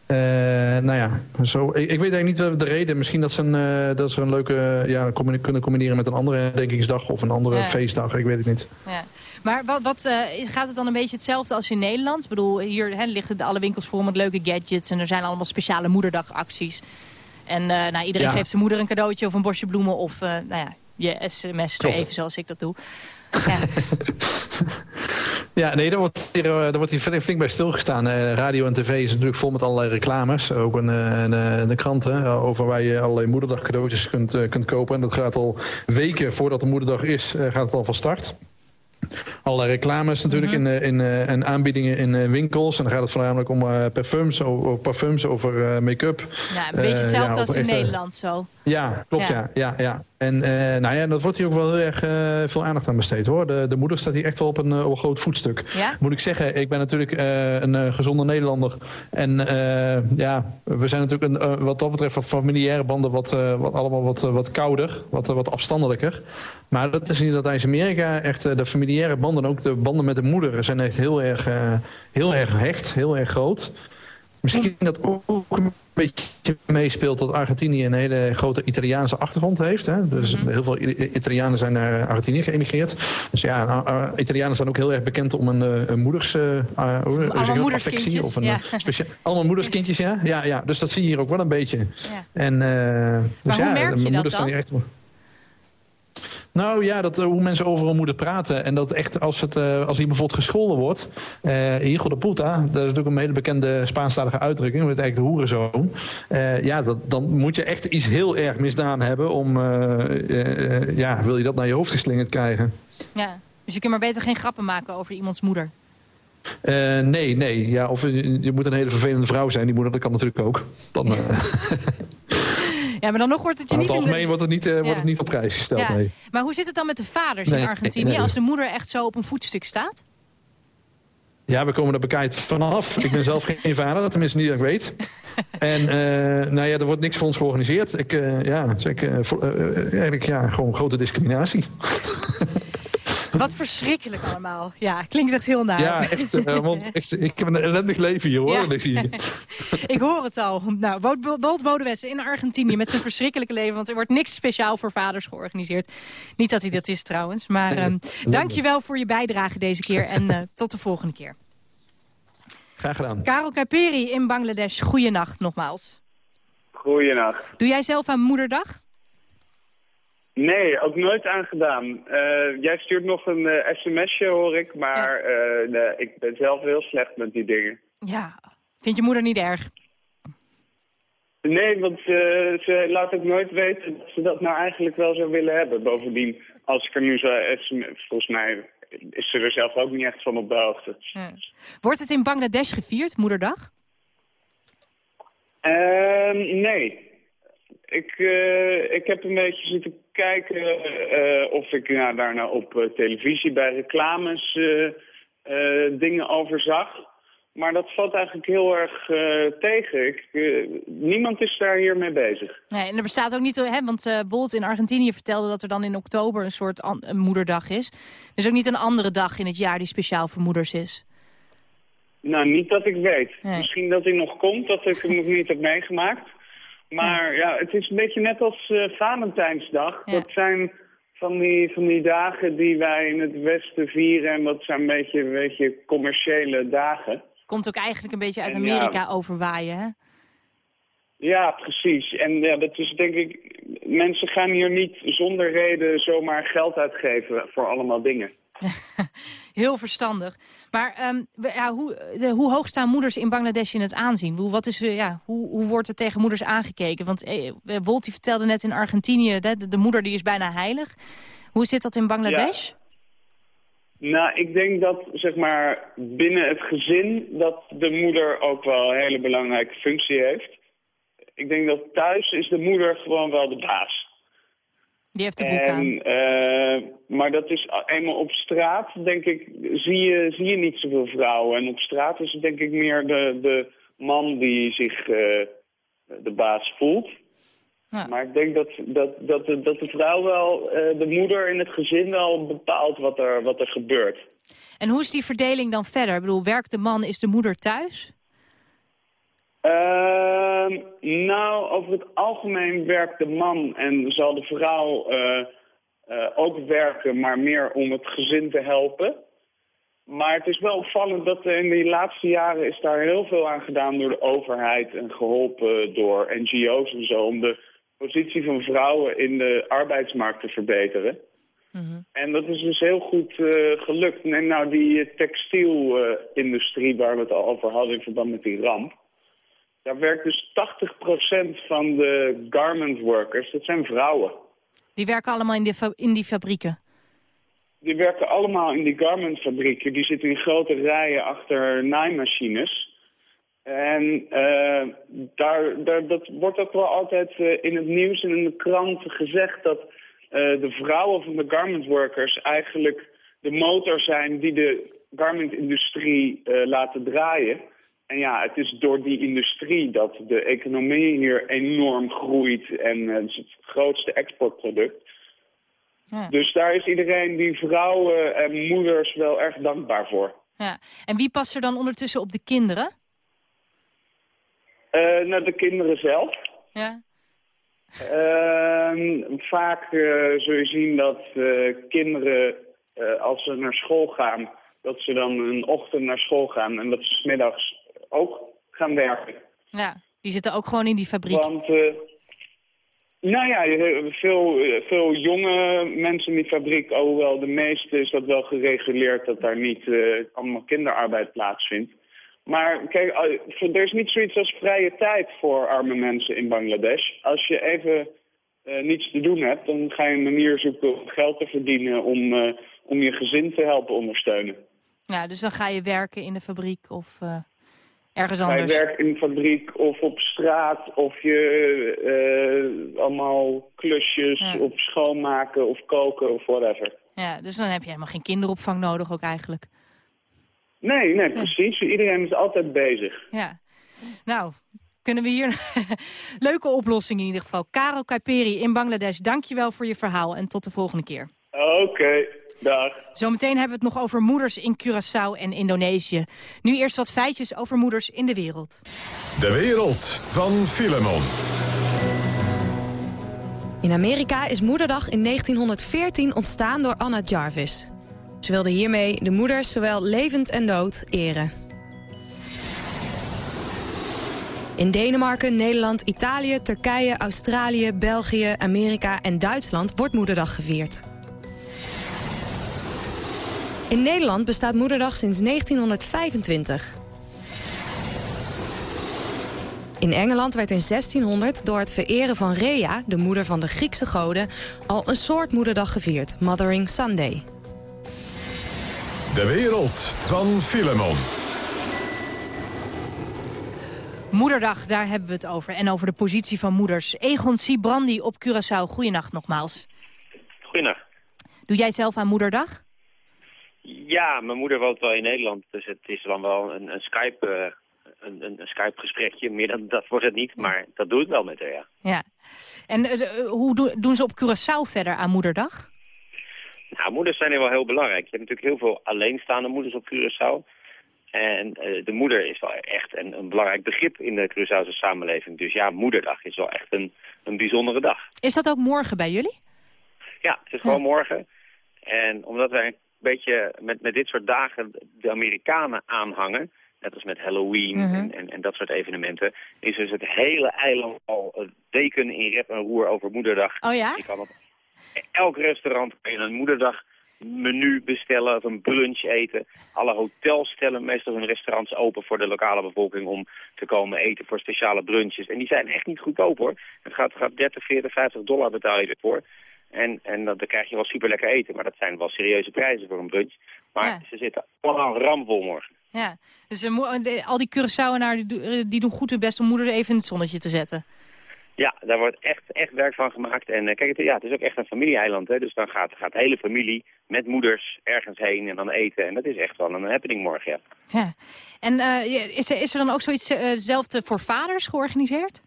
Uh, nou ja, zo, ik, ik, weet eigenlijk niet de reden. Misschien dat ze een, uh, dat ze een leuke ja, combine, kunnen combineren met een andere herdenkingsdag of een andere ja. feestdag. Ik weet het niet. Ja. Maar wat, wat uh, gaat het dan een beetje hetzelfde als in Nederland? Ik bedoel, hier hè, liggen alle winkels vol met leuke gadgets en er zijn allemaal speciale moederdagacties. En nou, iedereen geeft zijn moeder een cadeautje of een bosje bloemen of nou ja, je sms er even zoals ik dat doe. Ja. ja, nee, daar wordt hier, daar wordt hier flink bij stilgestaan. Uh, radio en tv is natuurlijk vol met allerlei reclames. Ook een, een, de kranten over waar je allerlei moederdag cadeautjes kunt, kunt kopen. En dat gaat al weken voordat de moederdag is, gaat het al van start. Allerlei reclames natuurlijk -hmm. in, in, en aanbiedingen in winkels. En dan gaat het voornamelijk om parfums, over, parfums, over make-up. Ja, een beetje hetzelfde als in Nederland zo. Ja, klopt ja. ja, ja, ja. En uh, nou ja, dat wordt hier ook wel heel erg uh, veel aandacht aan besteed hoor. De, de moeder staat hier echt wel op een, op een groot voetstuk. Ja? Moet ik zeggen, ik ben natuurlijk uh, een gezonde Nederlander. En ja, we zijn natuurlijk een, wat dat betreft wat familiaire banden wat, wat allemaal wat, wat kouder, wat, wat afstandelijker. Maar dat is in Latijns-Amerika echt de familiaire banden, ook de banden met de moeder zijn echt heel erg, heel erg hecht, heel erg groot. Misschien dat ook een beetje meespeelt dat Argentinië een hele grote Italiaanse achtergrond heeft. Hè? Dus -hmm. heel veel Italianen zijn naar Argentinië geëmigreerd. Dus ja, Italianen zijn ook heel erg bekend om een, een moeders... Uh, allemaal moederskindjes. Of een, ja. Allemaal moederskindjes, ja. ja. Ja, Dus dat zie je hier ook wel een beetje. Ja. En, uh, maar dus hoe ja, merk je dat dan? Echt... Nou ja, dat, hoe mensen overal moeten praten. En dat echt als, het, als hier bijvoorbeeld gescholden wordt. Uh, hijo de puta, dat is natuurlijk een hele bekende Spaanstalige uitdrukking. Met eigenlijk de hoerenzoon. Uh, ja, dat, dan moet je echt iets heel erg misdaan hebben. Om, uh, ja, wil je dat naar je hoofd geslingerd krijgen. Ja, dus je kunt maar beter geen grappen maken over iemands moeder. nee, nee. Ja, of je moet een hele vervelende vrouw zijn. Die moeder, dat kan natuurlijk ook. Dan... Ja, maar dan nog wordt het je niet... het algemeen de... wordt, het niet, uh, ja. wordt het niet op prijs gesteld, ja. nee. Maar hoe zit het dan met de vaders nee, in Argentinië... Nee, als de moeder echt zo op een voetstuk staat? Ja, we komen er bekijkt vanaf. Ik ben zelf geen vader, tenminste niet dat ik weet. En uh, nou ja, er wordt niks voor ons georganiseerd. Ik, uh, ja, zeg, uh, eigenlijk ja, gewoon grote discriminatie. Wat verschrikkelijk allemaal. Ja, klinkt echt heel naar. Ja, echt, uh, want echt, ik heb een ellendig leven hier, hoor. Ja. ik hoor het al. Nou, Bodewessen in Argentinië met zijn verschrikkelijke leven. Want er wordt niks speciaal voor vaders georganiseerd. Niet dat hij dat is trouwens. Maar um, dank je wel voor je bijdrage deze keer. En uh, tot de volgende keer. Graag gedaan. Karel Kaperi in Bangladesh. Goeienacht nogmaals. Goeienacht. Doe jij zelf aan moederdag? Nee, ook nooit aangedaan. Uh, jij stuurt nog een uh, sms'je, hoor ik, maar nee, ik ben zelf heel slecht met die dingen. Ja, vind je moeder niet erg? Nee, want ze laat ook nooit weten dat ze dat nou eigenlijk wel zou willen hebben. Bovendien, als ik er nu zo... Volgens mij is ze er zelf ook niet echt van op de hoogte. Ja. Wordt het in Bangladesh gevierd, moederdag? Ehm, nee. Ik, uh, ik heb een beetje zitten kijken uh, of ik nou, daarna op uh, televisie bij reclames dingen over zag. Maar dat valt eigenlijk heel erg tegen. Ik, niemand is daar hier mee bezig. Nee, en er bestaat ook niet, hè, want Bolt in Argentinië vertelde dat er dan in oktober een soort een moederdag is. Er is ook niet een andere dag in het jaar die speciaal voor moeders is. Nou, niet dat ik weet. Misschien dat hij nog komt, dat ik hem nog niet heb meegemaakt. Maar ja. het is een beetje net als uh, Valentijnsdag. Dat zijn van die, van die dagen die wij in het Westen vieren. En dat zijn een beetje, een beetje commerciële dagen. Komt ook eigenlijk een beetje uit Amerika ja, overwaaien, hè? Ja, precies. En ja, dat is denk ik... Mensen gaan hier niet zonder reden zomaar geld uitgeven voor allemaal dingen. Heel verstandig. Maar um, ja, hoe, hoe hoog staan moeders in Bangladesh in het aanzien? Hoe, wat is, ja, hoe, hoe wordt er tegen moeders aangekeken? Want eh, Wolt die vertelde net in Argentinië, de, de, moeder die is bijna heilig. Hoe zit dat in Bangladesh? Nou, ik denk dat zeg maar binnen het gezin dat de moeder ook wel een hele belangrijke functie heeft. Ik denk dat thuis is de moeder gewoon wel de baas. Die heeft de boek en, aan. Uh, maar dat is eenmaal op straat, denk ik, zie je, zie je niet zoveel vrouwen. En op straat is het denk ik meer de, de man die zich uh, de baas voelt. Ja. Maar ik denk dat, dat, dat, de, dat de vrouw wel, uh, de moeder in het gezin wel bepaalt wat er, wat er gebeurt. En hoe is die verdeling dan verder? Ik bedoel, werkt de man, is de moeder thuis? Uh, nou, over het algemeen werkt de man en zal de vrouw uh, uh, ook werken, maar meer om het gezin te helpen. Maar het is wel opvallend dat in de laatste jaren is daar heel veel aan gedaan door de overheid en geholpen door NGO's en zo om de positie van vrouwen in de arbeidsmarkt te verbeteren. Mm -hmm. En dat is dus heel goed uh, gelukt. Neem nou die textielindustrie waar we het al over hadden in verband met die ramp. Daar werkt dus 80% van de garment workers, dat zijn vrouwen. Die werken allemaal in die, in die fabrieken? Die werken allemaal in die garmentfabrieken. Die zitten in grote rijen achter naaimachines. En uh, daar, daar, dat wordt ook wel altijd uh, in het nieuws en in de kranten gezegd... dat uh, de vrouwen van de garment workers eigenlijk de motor zijn die de garmentindustrie laten draaien... En ja, het is door die industrie dat de economie hier enorm groeit en uh, het is het grootste exportproduct. Ja. Dus daar is iedereen, die vrouwen en moeders, wel erg dankbaar voor. Ja. En wie past er dan ondertussen op de kinderen? Uh, nou, de kinderen zelf. Ja. Uh, vaak uh, zul je zien dat kinderen, als ze naar school gaan, dat ze dan een ochtend naar school gaan en dat ze smiddags ook gaan werken. Ja, die zitten ook gewoon in die fabriek. Want, uh, nou ja, veel, veel jonge mensen in die fabriek, alhoewel de meeste is dat wel gereguleerd dat daar niet uh, allemaal kinderarbeid plaatsvindt. Maar kijk, er is niet zoiets als vrije tijd voor arme mensen in Bangladesh. Als je even uh, niets te doen hebt, dan ga je een manier zoeken om geld te verdienen om, uh, om je gezin te helpen ondersteunen. Ja, dus dan ga je werken in de fabriek of... Uh... Ergens anders? Bij werk in de fabriek of op straat of je uh, allemaal klusjes ja. of schoonmaken of koken of whatever. Ja, dus dan heb je helemaal geen kinderopvang nodig ook eigenlijk. Nee, nee, precies. Ja. Iedereen is altijd bezig. Ja. Nou, kunnen we hier... Leuke oplossing in ieder geval. Karel Kaiperi in Bangladesh, dankjewel voor je verhaal en tot de volgende keer. Oké. Okay. Dag. Zometeen hebben we het nog over moeders in Curaçao en Indonesië. Nu eerst wat feitjes over moeders in de wereld. De wereld van Filemon. In Amerika is Moederdag in 1914 ontstaan door Anna Jarvis. Ze wilde hiermee de moeders, zowel levend en dood, eren. In Denemarken, Nederland, Italië, Turkije, Australië, België, Amerika en Duitsland wordt Moederdag gevierd. In Nederland bestaat Moederdag sinds 1925. In Engeland werd in 1600 door het vereren van Rhea, de moeder van de Griekse goden, al een soort moederdag gevierd, Mothering Sunday. De wereld van Filemon. Moederdag, daar hebben we het over. En over de positie van moeders. Egon Sibrandi op Curaçao. Goeienacht nogmaals. Goeienacht. Doe jij zelf aan Moederdag? Ja, mijn moeder woont wel in Nederland, dus het is dan wel een, een Skype... eh, een, een, een Skype-gesprekje. Meer dan dat wordt het niet, maar dat doe ik wel met haar, ja. Ja. En eh, de- hoe do- doen ze op Curaçao verder aan Moederdag? Nou, moeders zijn hier wel heel belangrijk. Je hebt natuurlijk heel veel alleenstaande moeders op Curaçao. En eh, de moeder is wel echt een, een belangrijk begrip in de Curaçaose samenleving. Dus ja, moederdag is wel echt een, een bijzondere dag. Is dat ook morgen bij jullie? Ja, het is gewoon morgen. En omdat wij een beetje met, met dit soort dagen de Amerikanen aanhangen... net als met Halloween Mhm. en, en, en dat soort evenementen... is dus het hele eiland al een weken in rep en roer over moederdag. Oh ja? Je kan op elk restaurant kan je een moederdag menu bestellen of een brunch eten. Alle hotels stellen meestal hun restaurants open voor de lokale bevolking om te komen eten voor speciale brunches. En die zijn echt niet goedkoop hoor. Het gaat, gaat 30, 40, 50 dollar betaal je ervoor. En, en dat, dan krijg je wel super lekker eten. Maar dat zijn wel serieuze prijzen voor een brunch. Maar Ja. ze zitten allemaal ramvol morgen. Ja. Dus eh, al die do- eh, die doen goed hun best om moeder even in het zonnetje te zetten. Ja, daar wordt echt, echt werk van gemaakt. En eh, kijk, het, ja, het is ook echt een familie-eiland. Hè? Dus dan gaat, gaat de hele familie met moeders ergens heen en dan eten. En dat is echt wel een happening morgen, ja. Ja. En is, er, is er dan ook zoiets zelfde voor vaders georganiseerd?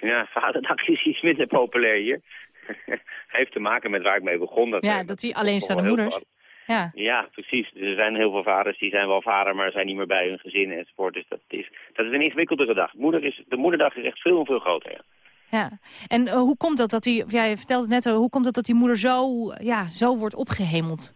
Ja, vaderdag is iets minder populair hier. Heeft te maken met waar ik mee begon. Dat, Ja, eh, dat die alleenstaande moeders. veel- Ja. Ja, precies. Er zijn heel veel vaders die zijn wel vader, maar zijn niet meer bij hun gezin enzovoort. Dus dat is, dat is een ingewikkeldere dag. Moeder is, de moederdag is echt veel, veel groter, ja. Ja. En eh, hoe komt dat dat die, of jij vertelde net, al, hoe komt het dat die moeder zo, ja, zo wordt opgehemeld?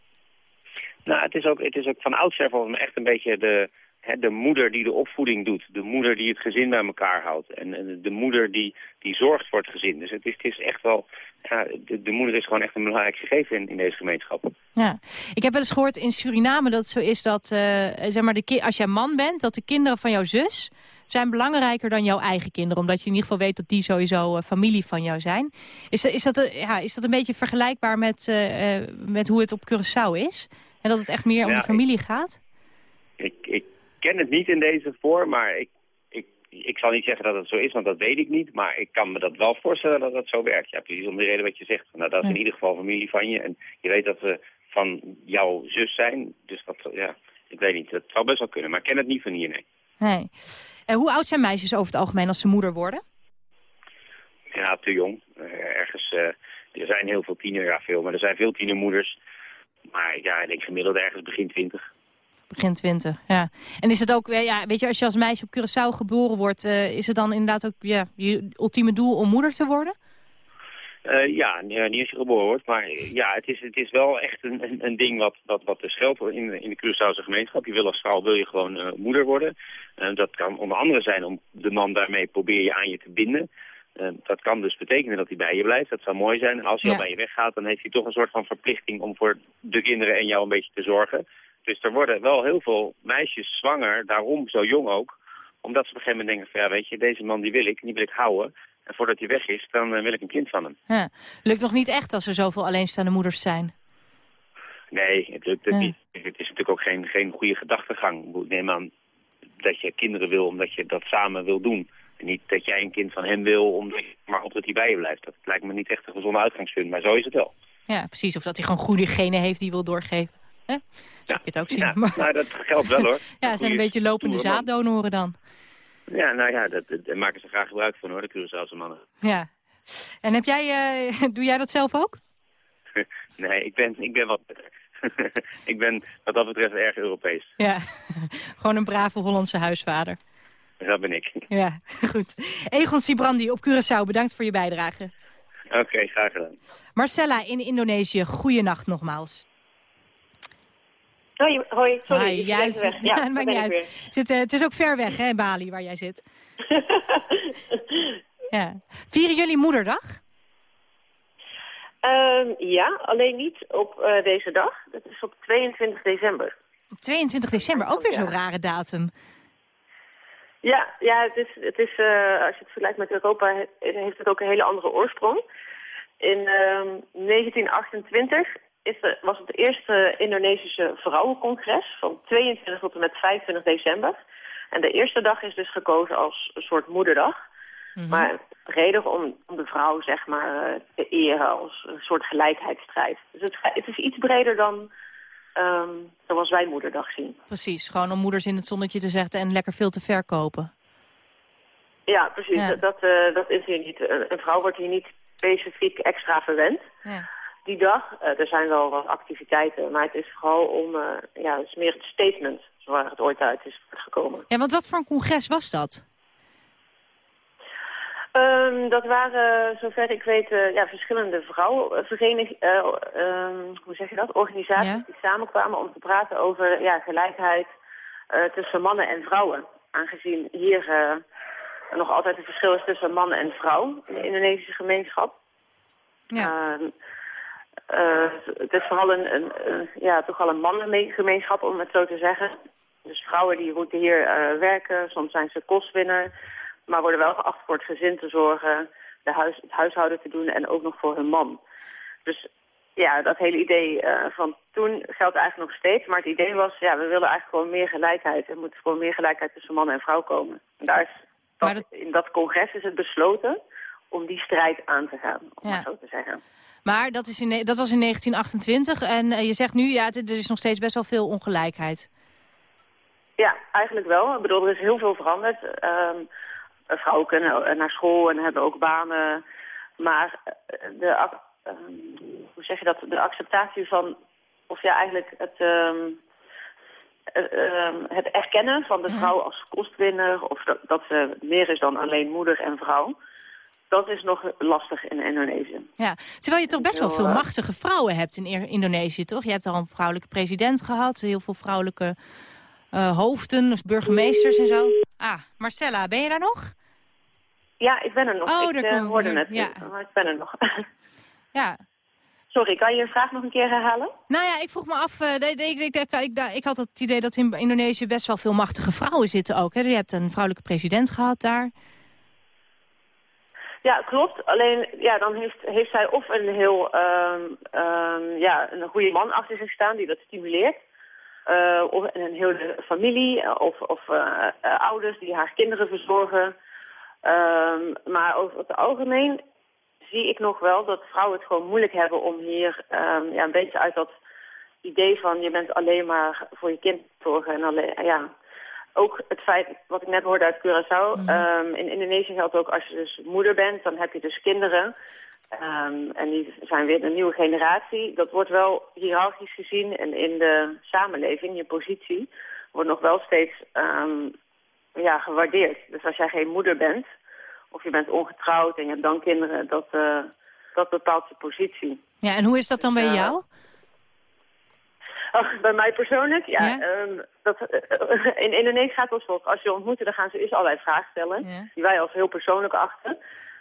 Nou, het is ook, het is ook van oudsher volgens mij echt een beetje de, hè, de moeder die de opvoeding doet. De moeder die het gezin bij elkaar houdt. En, en de moeder die, die zorgt voor het gezin. Dus het is, het is echt wel, ja, de, de moeder is gewoon echt een belangrijk gegeven in, in deze gemeenschap. Ja. Ik heb wel eens gehoord in Suriname dat het zo is dat, eh, zeg maar, de als jij man bent, dat de kinderen van jouw zus zijn belangrijker dan jouw eigen kinderen. Omdat je in ieder geval weet dat die sowieso eh, familie van jou zijn. Is, is, dat, een- ja, is dat een beetje vergelijkbaar met, eh, eh, met hoe het op Curaçao is? En dat het echt meer om Ja, de familie gaat? Ik, ik ken het niet in deze vorm, maar ik, ik, ik zal niet zeggen dat het zo is, want dat weet ik niet. Maar ik kan me dat wel voorstellen dat dat zo werkt. Ja, precies om de reden wat je zegt. Nou, dat is in ieder geval familie van je. En je weet dat ze van jouw zus zijn. Dus dat, ja, ik weet niet. Dat zou best wel kunnen, maar ik ken het niet van hier, nee. Nee. En hoe oud zijn meisjes over het algemeen als ze moeder worden? Ja, te jong. Eh, ergens, eh, er zijn heel veel tiener, ja veel, maar er zijn veel tienermoeders. Maar ja, ik denk gemiddeld ergens begin twintig. Begin twintig, ja. En is het ook, ja, weet je, als je als meisje op Curaçao geboren wordt... eh, is het dan inderdaad ook ja, je ultieme doel om moeder te worden? Eh, ja, niet als je geboren wordt, maar ja, het is, het is wel echt een, een, een ding wat, wat, wat dus geldt in, de- in de Curaçaose gemeenschap. Je wil als vrouw wil je gewoon eh, moeder worden. Eh, dat kan onder andere zijn om de man daarmee probeer je aan je te binden. Dat kan dus betekenen dat hij bij je blijft. Dat zou mooi zijn. Als hij Ja. al bij je weggaat, dan heeft hij toch een soort van verplichting om voor de kinderen en jou een beetje te zorgen. Dus er worden wel heel veel meisjes zwanger, daarom zo jong ook. Omdat ze op een gegeven moment denken van ja, weet je, deze man die wil ik, die wil ik houden. En voordat hij weg is, dan eh, wil ik een kind van hem. Ja. Lukt nog niet echt als er zoveel alleenstaande moeders zijn. Nee, het lukt het Ja. niet. Het is natuurlijk ook geen, geen goede gedachtegang. Ik neem aan dat je kinderen wil omdat je dat samen wil doen. En niet dat jij een kind van hem wil, omdat je maar op dat hij bij je blijft. Dat lijkt me niet echt een gezonde uitgangspunt, maar zo is het wel. Ja, precies. Of dat hij gewoon goede genen heeft die wil doorgeven. Hè? Ja. het ook zien. Ja, Maar, nou, dat geldt wel hoor. ja, ze zijn een beetje lopende zaaddonoren dan. Ja, nou ja, dat, dat- daar maken ze graag gebruik van hoor, de Curaçaose mannen. Ja. En heb jij, eh, doe jij dat zelf ook? Nee, ik ben, ik ben wat ik ben wat dat betreft erg Europees. Ja, gewoon een brave Hollandse huisvader. Dat ben ik. Ja, goed. Egon Sibrandi op Curaçao, bedankt voor je bijdrage. Oké, graag gedaan. Marcella in Indonesië, goeienacht nogmaals. Hoi, hoi sorry. Hi, ik zit- weg. Ja, maakt niet uit. Zit, eh, het is ook ver weg, hè, Bali, waar jij zit. ja. Vieren jullie moederdag? Ehm, ja, alleen niet op eh, deze dag. Dat is op 22 december. Op 22 december, ook weer zo'n rare datum. Ja, ja het is, het is eh, als je het vergelijkt met Europa, he- heeft het ook een hele andere oorsprong. In ehm, 1928 is was het eerste Indonesische vrouwencongres van 22 tot en met 25 december. En de eerste dag is dus gekozen als een soort moederdag. Maar reden om, om de vrouw zeg maar eh, te eren als een soort gelijkheidsstrijd. Dus het, het is iets breder dan ehm, zoals wij moederdag zien. Precies, gewoon om moeders in het zonnetje te zetten en lekker veel te verkopen. Ja, precies. Ja. Dat, eh, dat is hier niet. Een een vrouw wordt hier niet specifiek extra verwend. Ja. Die dag, eh, er zijn wel wat activiteiten, maar het is vooral om, eh, ja, het is meer het statement waar het ooit uit is gekomen. Ja, want wat voor een congres was dat? Ehm, dat waren, zover ik weet, eh, ja, verschillende vrouwenverenigingen, hoe zeg je dat, organisaties Ja. die samenkwamen om te praten over ja, gelijkheid tussen mannen en vrouwen. Aangezien hier nog altijd een verschil is tussen man en vrouw in de Indonesische gemeenschap. Ja. Eh, het is vooral een, een, een- ja, toch wel een mannengemeenschap, om het zo te zeggen. Dus vrouwen die moeten hier eh, werken, soms zijn ze kostwinner, maar worden wel geacht voor het gezin te zorgen, de huis, het huishouden te doen en ook nog voor hun man. Dus ja, dat hele idee eh, van toen geldt eigenlijk nog steeds, maar het idee was, ja, we willen eigenlijk gewoon meer gelijkheid. Er moet gewoon meer gelijkheid tussen man en vrouw komen. En daar is dat, in dat congres is het besloten om die strijd aan te gaan, om Ja. maar zo te zeggen. Maar dat, is in, dat was in 1928 en eh, je zegt nu, ja, er is nog steeds best wel veel ongelijkheid. Ja, eigenlijk wel. Ik bedoel, er is heel veel veranderd. Ehm, vrouwen kunnen eh, naar school en hebben ook banen. Maar eh, de, ehm, hoe zeg je dat, de acceptatie van, of ja, eigenlijk het, ehm, het erkennen van de vrouw als kostwinner, of dat, dat ze meer is dan alleen moeder en vrouw, dat is nog lastig in Indonesië. Ja, terwijl je toch best wel veel eh, machtige vrouwen hebt in Indonesië, toch? Je hebt al een vrouwelijke president gehad, heel veel vrouwelijke eh, hoofden, dus burgemeesters en zo. Ah, Marcella, ben je daar nog? Ja, ik ben er nog. Oh, ik daar we hoorde het, Ja. maar ik ben er nog. Ja. Sorry, kan je je vraag nog een keer herhalen? Nou ja, ik vroeg me af, ik, ik, ik, ik, ik, ik had het idee dat in Indonesië best wel veel machtige vrouwen zitten ook. Hè? Je hebt een vrouwelijke president gehad daar. Ja, klopt. Alleen ja, dan heeft, heeft zij of een heel ehm, ja, een goede man achter zich staan die dat stimuleert. Eh, of een hele familie eh, of, of eh, ouders die haar kinderen verzorgen. Ehm, maar over het algemeen zie ik nog wel dat vrouwen het gewoon moeilijk hebben om hier ja, een beetje uit dat idee van je bent alleen maar voor je kind zorgen. En alleen, ja, ook het feit, wat ik net hoorde uit Curaçao, ehm, in Indonesië geldt ook als je dus moeder bent, dan heb je dus kinderen. Ehm, en die zijn weer een nieuwe generatie. Dat wordt wel hiërarchisch gezien en in de samenleving, je positie, wordt nog wel steeds ehm, ja, gewaardeerd. Dus als jij geen moeder bent, of je bent ongetrouwd en je hebt dan kinderen, dat, eh, dat bepaalt je positie. Ja, en hoe is dat dan bij Ja. jou? Ach, bij mij persoonlijk, ja. ehm, dat, eh, in Indonesië gaat het als volgt. Als je ontmoeten, dan gaan ze eerst allerlei vragen stellen. Die wij als heel persoonlijk achten.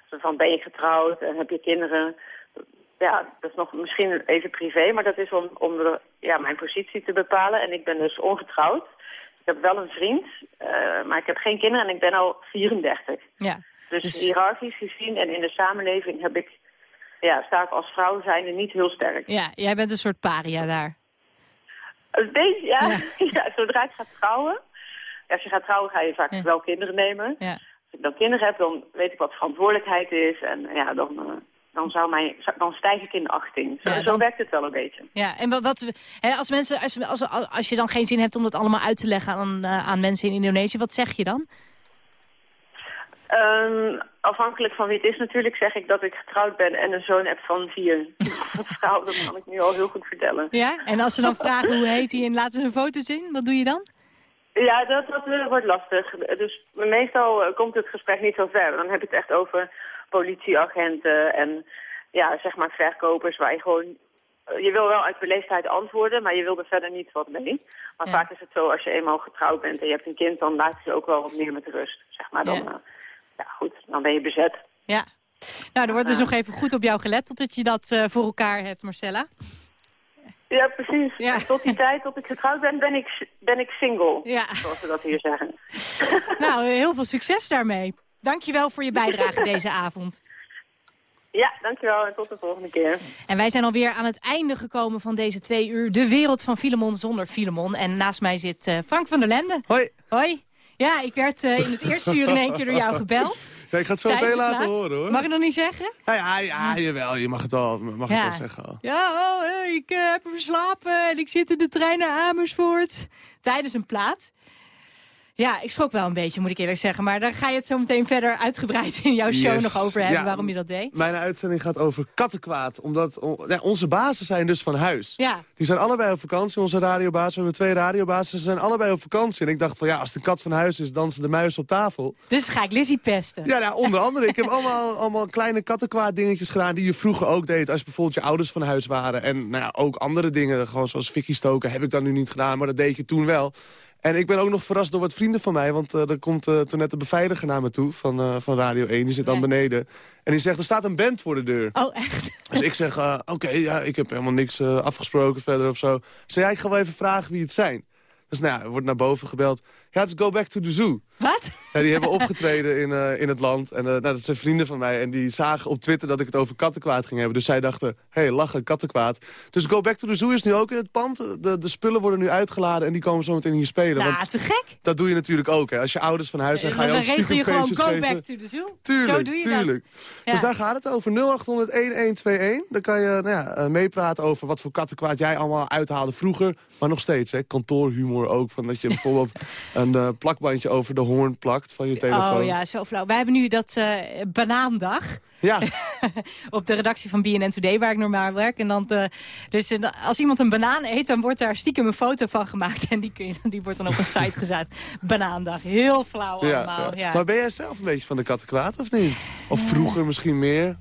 Van, ben je getrouwd en heb je kinderen? Ja, dat is nog misschien even privé, maar dat is om, om de, ja, mijn positie te bepalen. En ik ben dus ongetrouwd. Ik heb wel een vriend, eh, maar ik heb geen kinderen en ik ben al 34. Ja. Dus, hiërarchisch gezien en in de samenleving heb ik, ja, sta ik als vrouw zijnde niet heel sterk. Ja, jij bent een soort paria daar. Een beetje, ja. ja. zodra ik ga trouwen. Als je gaat trouwen ga je vaak wel kinderen nemen. Ja. Als ik dan kinderen heb, dan weet ik wat verantwoordelijkheid is. En ja, dan, eh, dan, zou mij, dan stijg ik in de achting. Zo, Ja, werkt het wel een beetje. Ja, en wat, wat hè, als, mensen, als, als, als je dan geen zin hebt om dat allemaal uit te leggen aan, eh, aan mensen in Indonesië, wat zeg je dan? Ehm, afhankelijk van wie het is natuurlijk zeg ik dat ik getrouwd ben en een zoon heb van vier. dat verhaal dat kan ik nu al heel goed vertellen. Ja? En als ze dan vragen hoe heet hij en laten ze een foto zien, wat doe je dan? Ja, dat, dat eh, wordt lastig. Dus meestal eh, komt het gesprek niet zo ver. Dan heb je het echt over politieagenten en ja, zeg maar verkopers waar je gewoon... eh, Je wil wel uit beleefdheid antwoorden, maar je wil er verder niet wat mee. Maar Ja. vaak is het zo, als je eenmaal getrouwd bent en je hebt een kind, dan laat je ze ook wel wat meer met rust. Zeg maar, dan, Ja. Ja. ja goed, dan ben je bezet. Ja. Nou, er wordt dus nog even goed op jou gelet totdat je dat eh, voor elkaar hebt, Marcella. Ja, precies. En Tot die tijd, tot ik getrouwd ben, ben ik, ben ik single. Ja. Zoals we dat hier zeggen. Nou, heel veel succes daarmee. Dankjewel voor je bijdrage deze avond. Ja, dankjewel en tot de volgende keer. En wij zijn alweer aan het einde gekomen van deze twee uur. De wereld van Filemon zonder Filemon. En naast mij zit eh, Frank van der Lende. Hoi. Hoi. Ja, ik werd eh, in het eerste uur in één keer door jou gebeld. Ja, ik ga het zo meteen laten plaat. horen hoor. Mag ik nog niet zeggen? Ja, ja, ja, jawel, je mag het wel, mag het wel zeggen. al. Ja, oh, eh, ik eh, heb verslapen en ik zit in de trein naar Amersfoort. Tijdens een plaat. Ja, ik schrok wel een beetje, moet ik eerlijk zeggen. Maar daar ga je het zo meteen verder uitgebreid in jouw show Yes. nog over hebben, Ja. waarom je dat deed. Mijn uitzending gaat over kattenkwaad. Omdat on- ja, onze bazen zijn dus van huis. Ja. Die zijn allebei op vakantie, onze radiobaas. We hebben twee radiobazen, ze zijn allebei op vakantie. En ik dacht van ja, als de kat van huis is, dansen de muis op tafel. Dus ga ik Lizzie pesten. Ja, nou, onder andere. Ik heb allemaal, allemaal kleine kattenkwaad dingetjes gedaan die je vroeger ook deed. Als bijvoorbeeld je ouders van huis waren. En nou ja, ook andere dingen, gewoon zoals fikkie stoken, heb ik dan nu niet gedaan. Maar dat deed je toen wel. En ik ben ook nog verrast door wat vrienden van mij. Want eh, er komt eh, toen net de beveiliger naar me toe van, eh, van Radio 1. Die zit dan beneden. En die zegt, er staat een band voor de deur. Oh, echt? Dus ik zeg, oké, ja, ik heb helemaal niks afgesproken verder of zo. Zeg, ja, ik ga wel even vragen wie het zijn. Dus nou ja, er wordt naar boven gebeld. Ja, het is Go Back to the Zoo. Wat? Ja, die hebben opgetreden in, eh, in het land. En eh, nou, dat zijn vrienden van mij. En die zagen op Twitter dat ik het over kattenkwaad ging hebben. Dus zij dachten, hé, hey, lachen, kattenkwaad. Dus Go Back to the Zoo is nu ook in het pand. De, de spullen worden nu uitgeladen en die komen zo meteen hier spelen. Nou, Want te gek. dat doe je natuurlijk ook. Hè. Als je ouders van huis zijn, ga je dan ook regel stiekem je gewoon go geven. back to the zoo. Tuurlijk, Zo doe je tuurlijk. dat. Ja. Dus daar gaat het over. 0800-1121. Dan kan je nou ja, eh, meepraten over wat voor kattenkwaad jij allemaal uithaalde vroeger. Maar nog steeds, hè. Kantoorhumor ook. Van dat je bijvoorbeeld een eh, plakbandje over de hoorn plakt van je telefoon. Oh ja, zo flauw. Wij hebben nu dat eh, banaandag. Ja. op de redactie van BNN Today, waar ik normaal werk. En dan, eh, dus als iemand een banaan eet, dan wordt daar stiekem een foto van gemaakt. En die, kun je, die wordt dan op een site gezet. Banaandag. Heel flauw Ja, allemaal. ja. Maar ben jij zelf een beetje van de kattenkwaad of niet? Of vroeger misschien meer?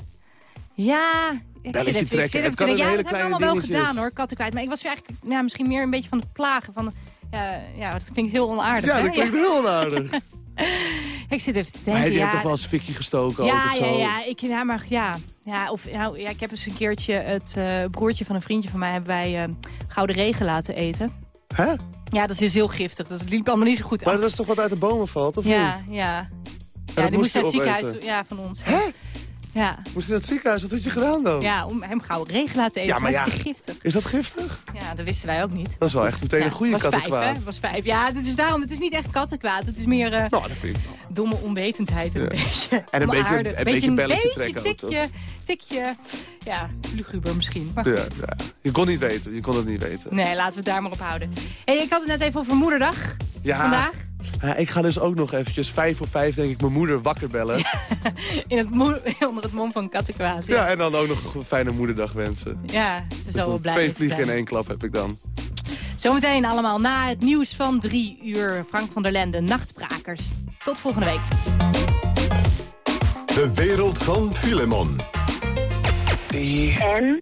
ja ik Belletje zit even, ik zit Het even kan te in denken, ja, dat we kleine allemaal wel gedaan hoor, kattenkwijt. Maar ik was eigenlijk ja, misschien meer een beetje van het plagen. Van, ja, ja, dat klinkt heel onaardig. Ja, hè? dat klinkt heel onaardig. Ik zit even te denken. Maar heb je ja, hebt toch wel eens fikkie gestoken ook Ja, of zo? ja, ja, ik, ja, maar ja. ja, of, nou, ja ik heb eens een keertje het eh, broertje van een vriendje van mij... hebben wij eh, gouden regen laten eten. Hè? Ja, dat is dus heel giftig. Dat liep allemaal niet zo goed Maar af. dat is toch wat uit de bomen valt, of ja, niet? ja. dat Ja, die moest naar het ziekenhuis ja, van ons. Ja. Moest je naar het ziekenhuis? Wat had je gedaan dan? ja, om hem gouden regen laten eten. Ja, maar ja. giftig. Is dat giftig? Ja, dat wisten wij ook niet. Dat is wel echt meteen een goede was vijf, kattenkwaad. hè? was vijf. Ja, het is daarom, het is niet echt kattenkwaad. Het is meer eh, Nou, dat vind ik wel. domme onwetendheid een Ja. beetje. En een beetje- een beetje belletje beetje trekken ook, tikje, tikje, ja, luguber misschien. Maar Ja, ja. Je kon niet weten, je kon het niet weten. Nee, laten we het daar maar op houden. Hey, ik had het net even over moederdag Ja. vandaag. Ja, ik ga dus ook nog eventjes vijf voor vijf, denk ik, mijn moeder wakker bellen. Ja, In het onder het mom van kattenkwaad. Ja, en dan ook nog een fijne moederdag wensen. ja ze Dus zal wel blij twee vliegen in één klap heb ik dan. Zometeen allemaal na het nieuws van drie uur. Frank van der Lende, Nachtbrakers. Tot volgende week. De wereld van Filemon. En?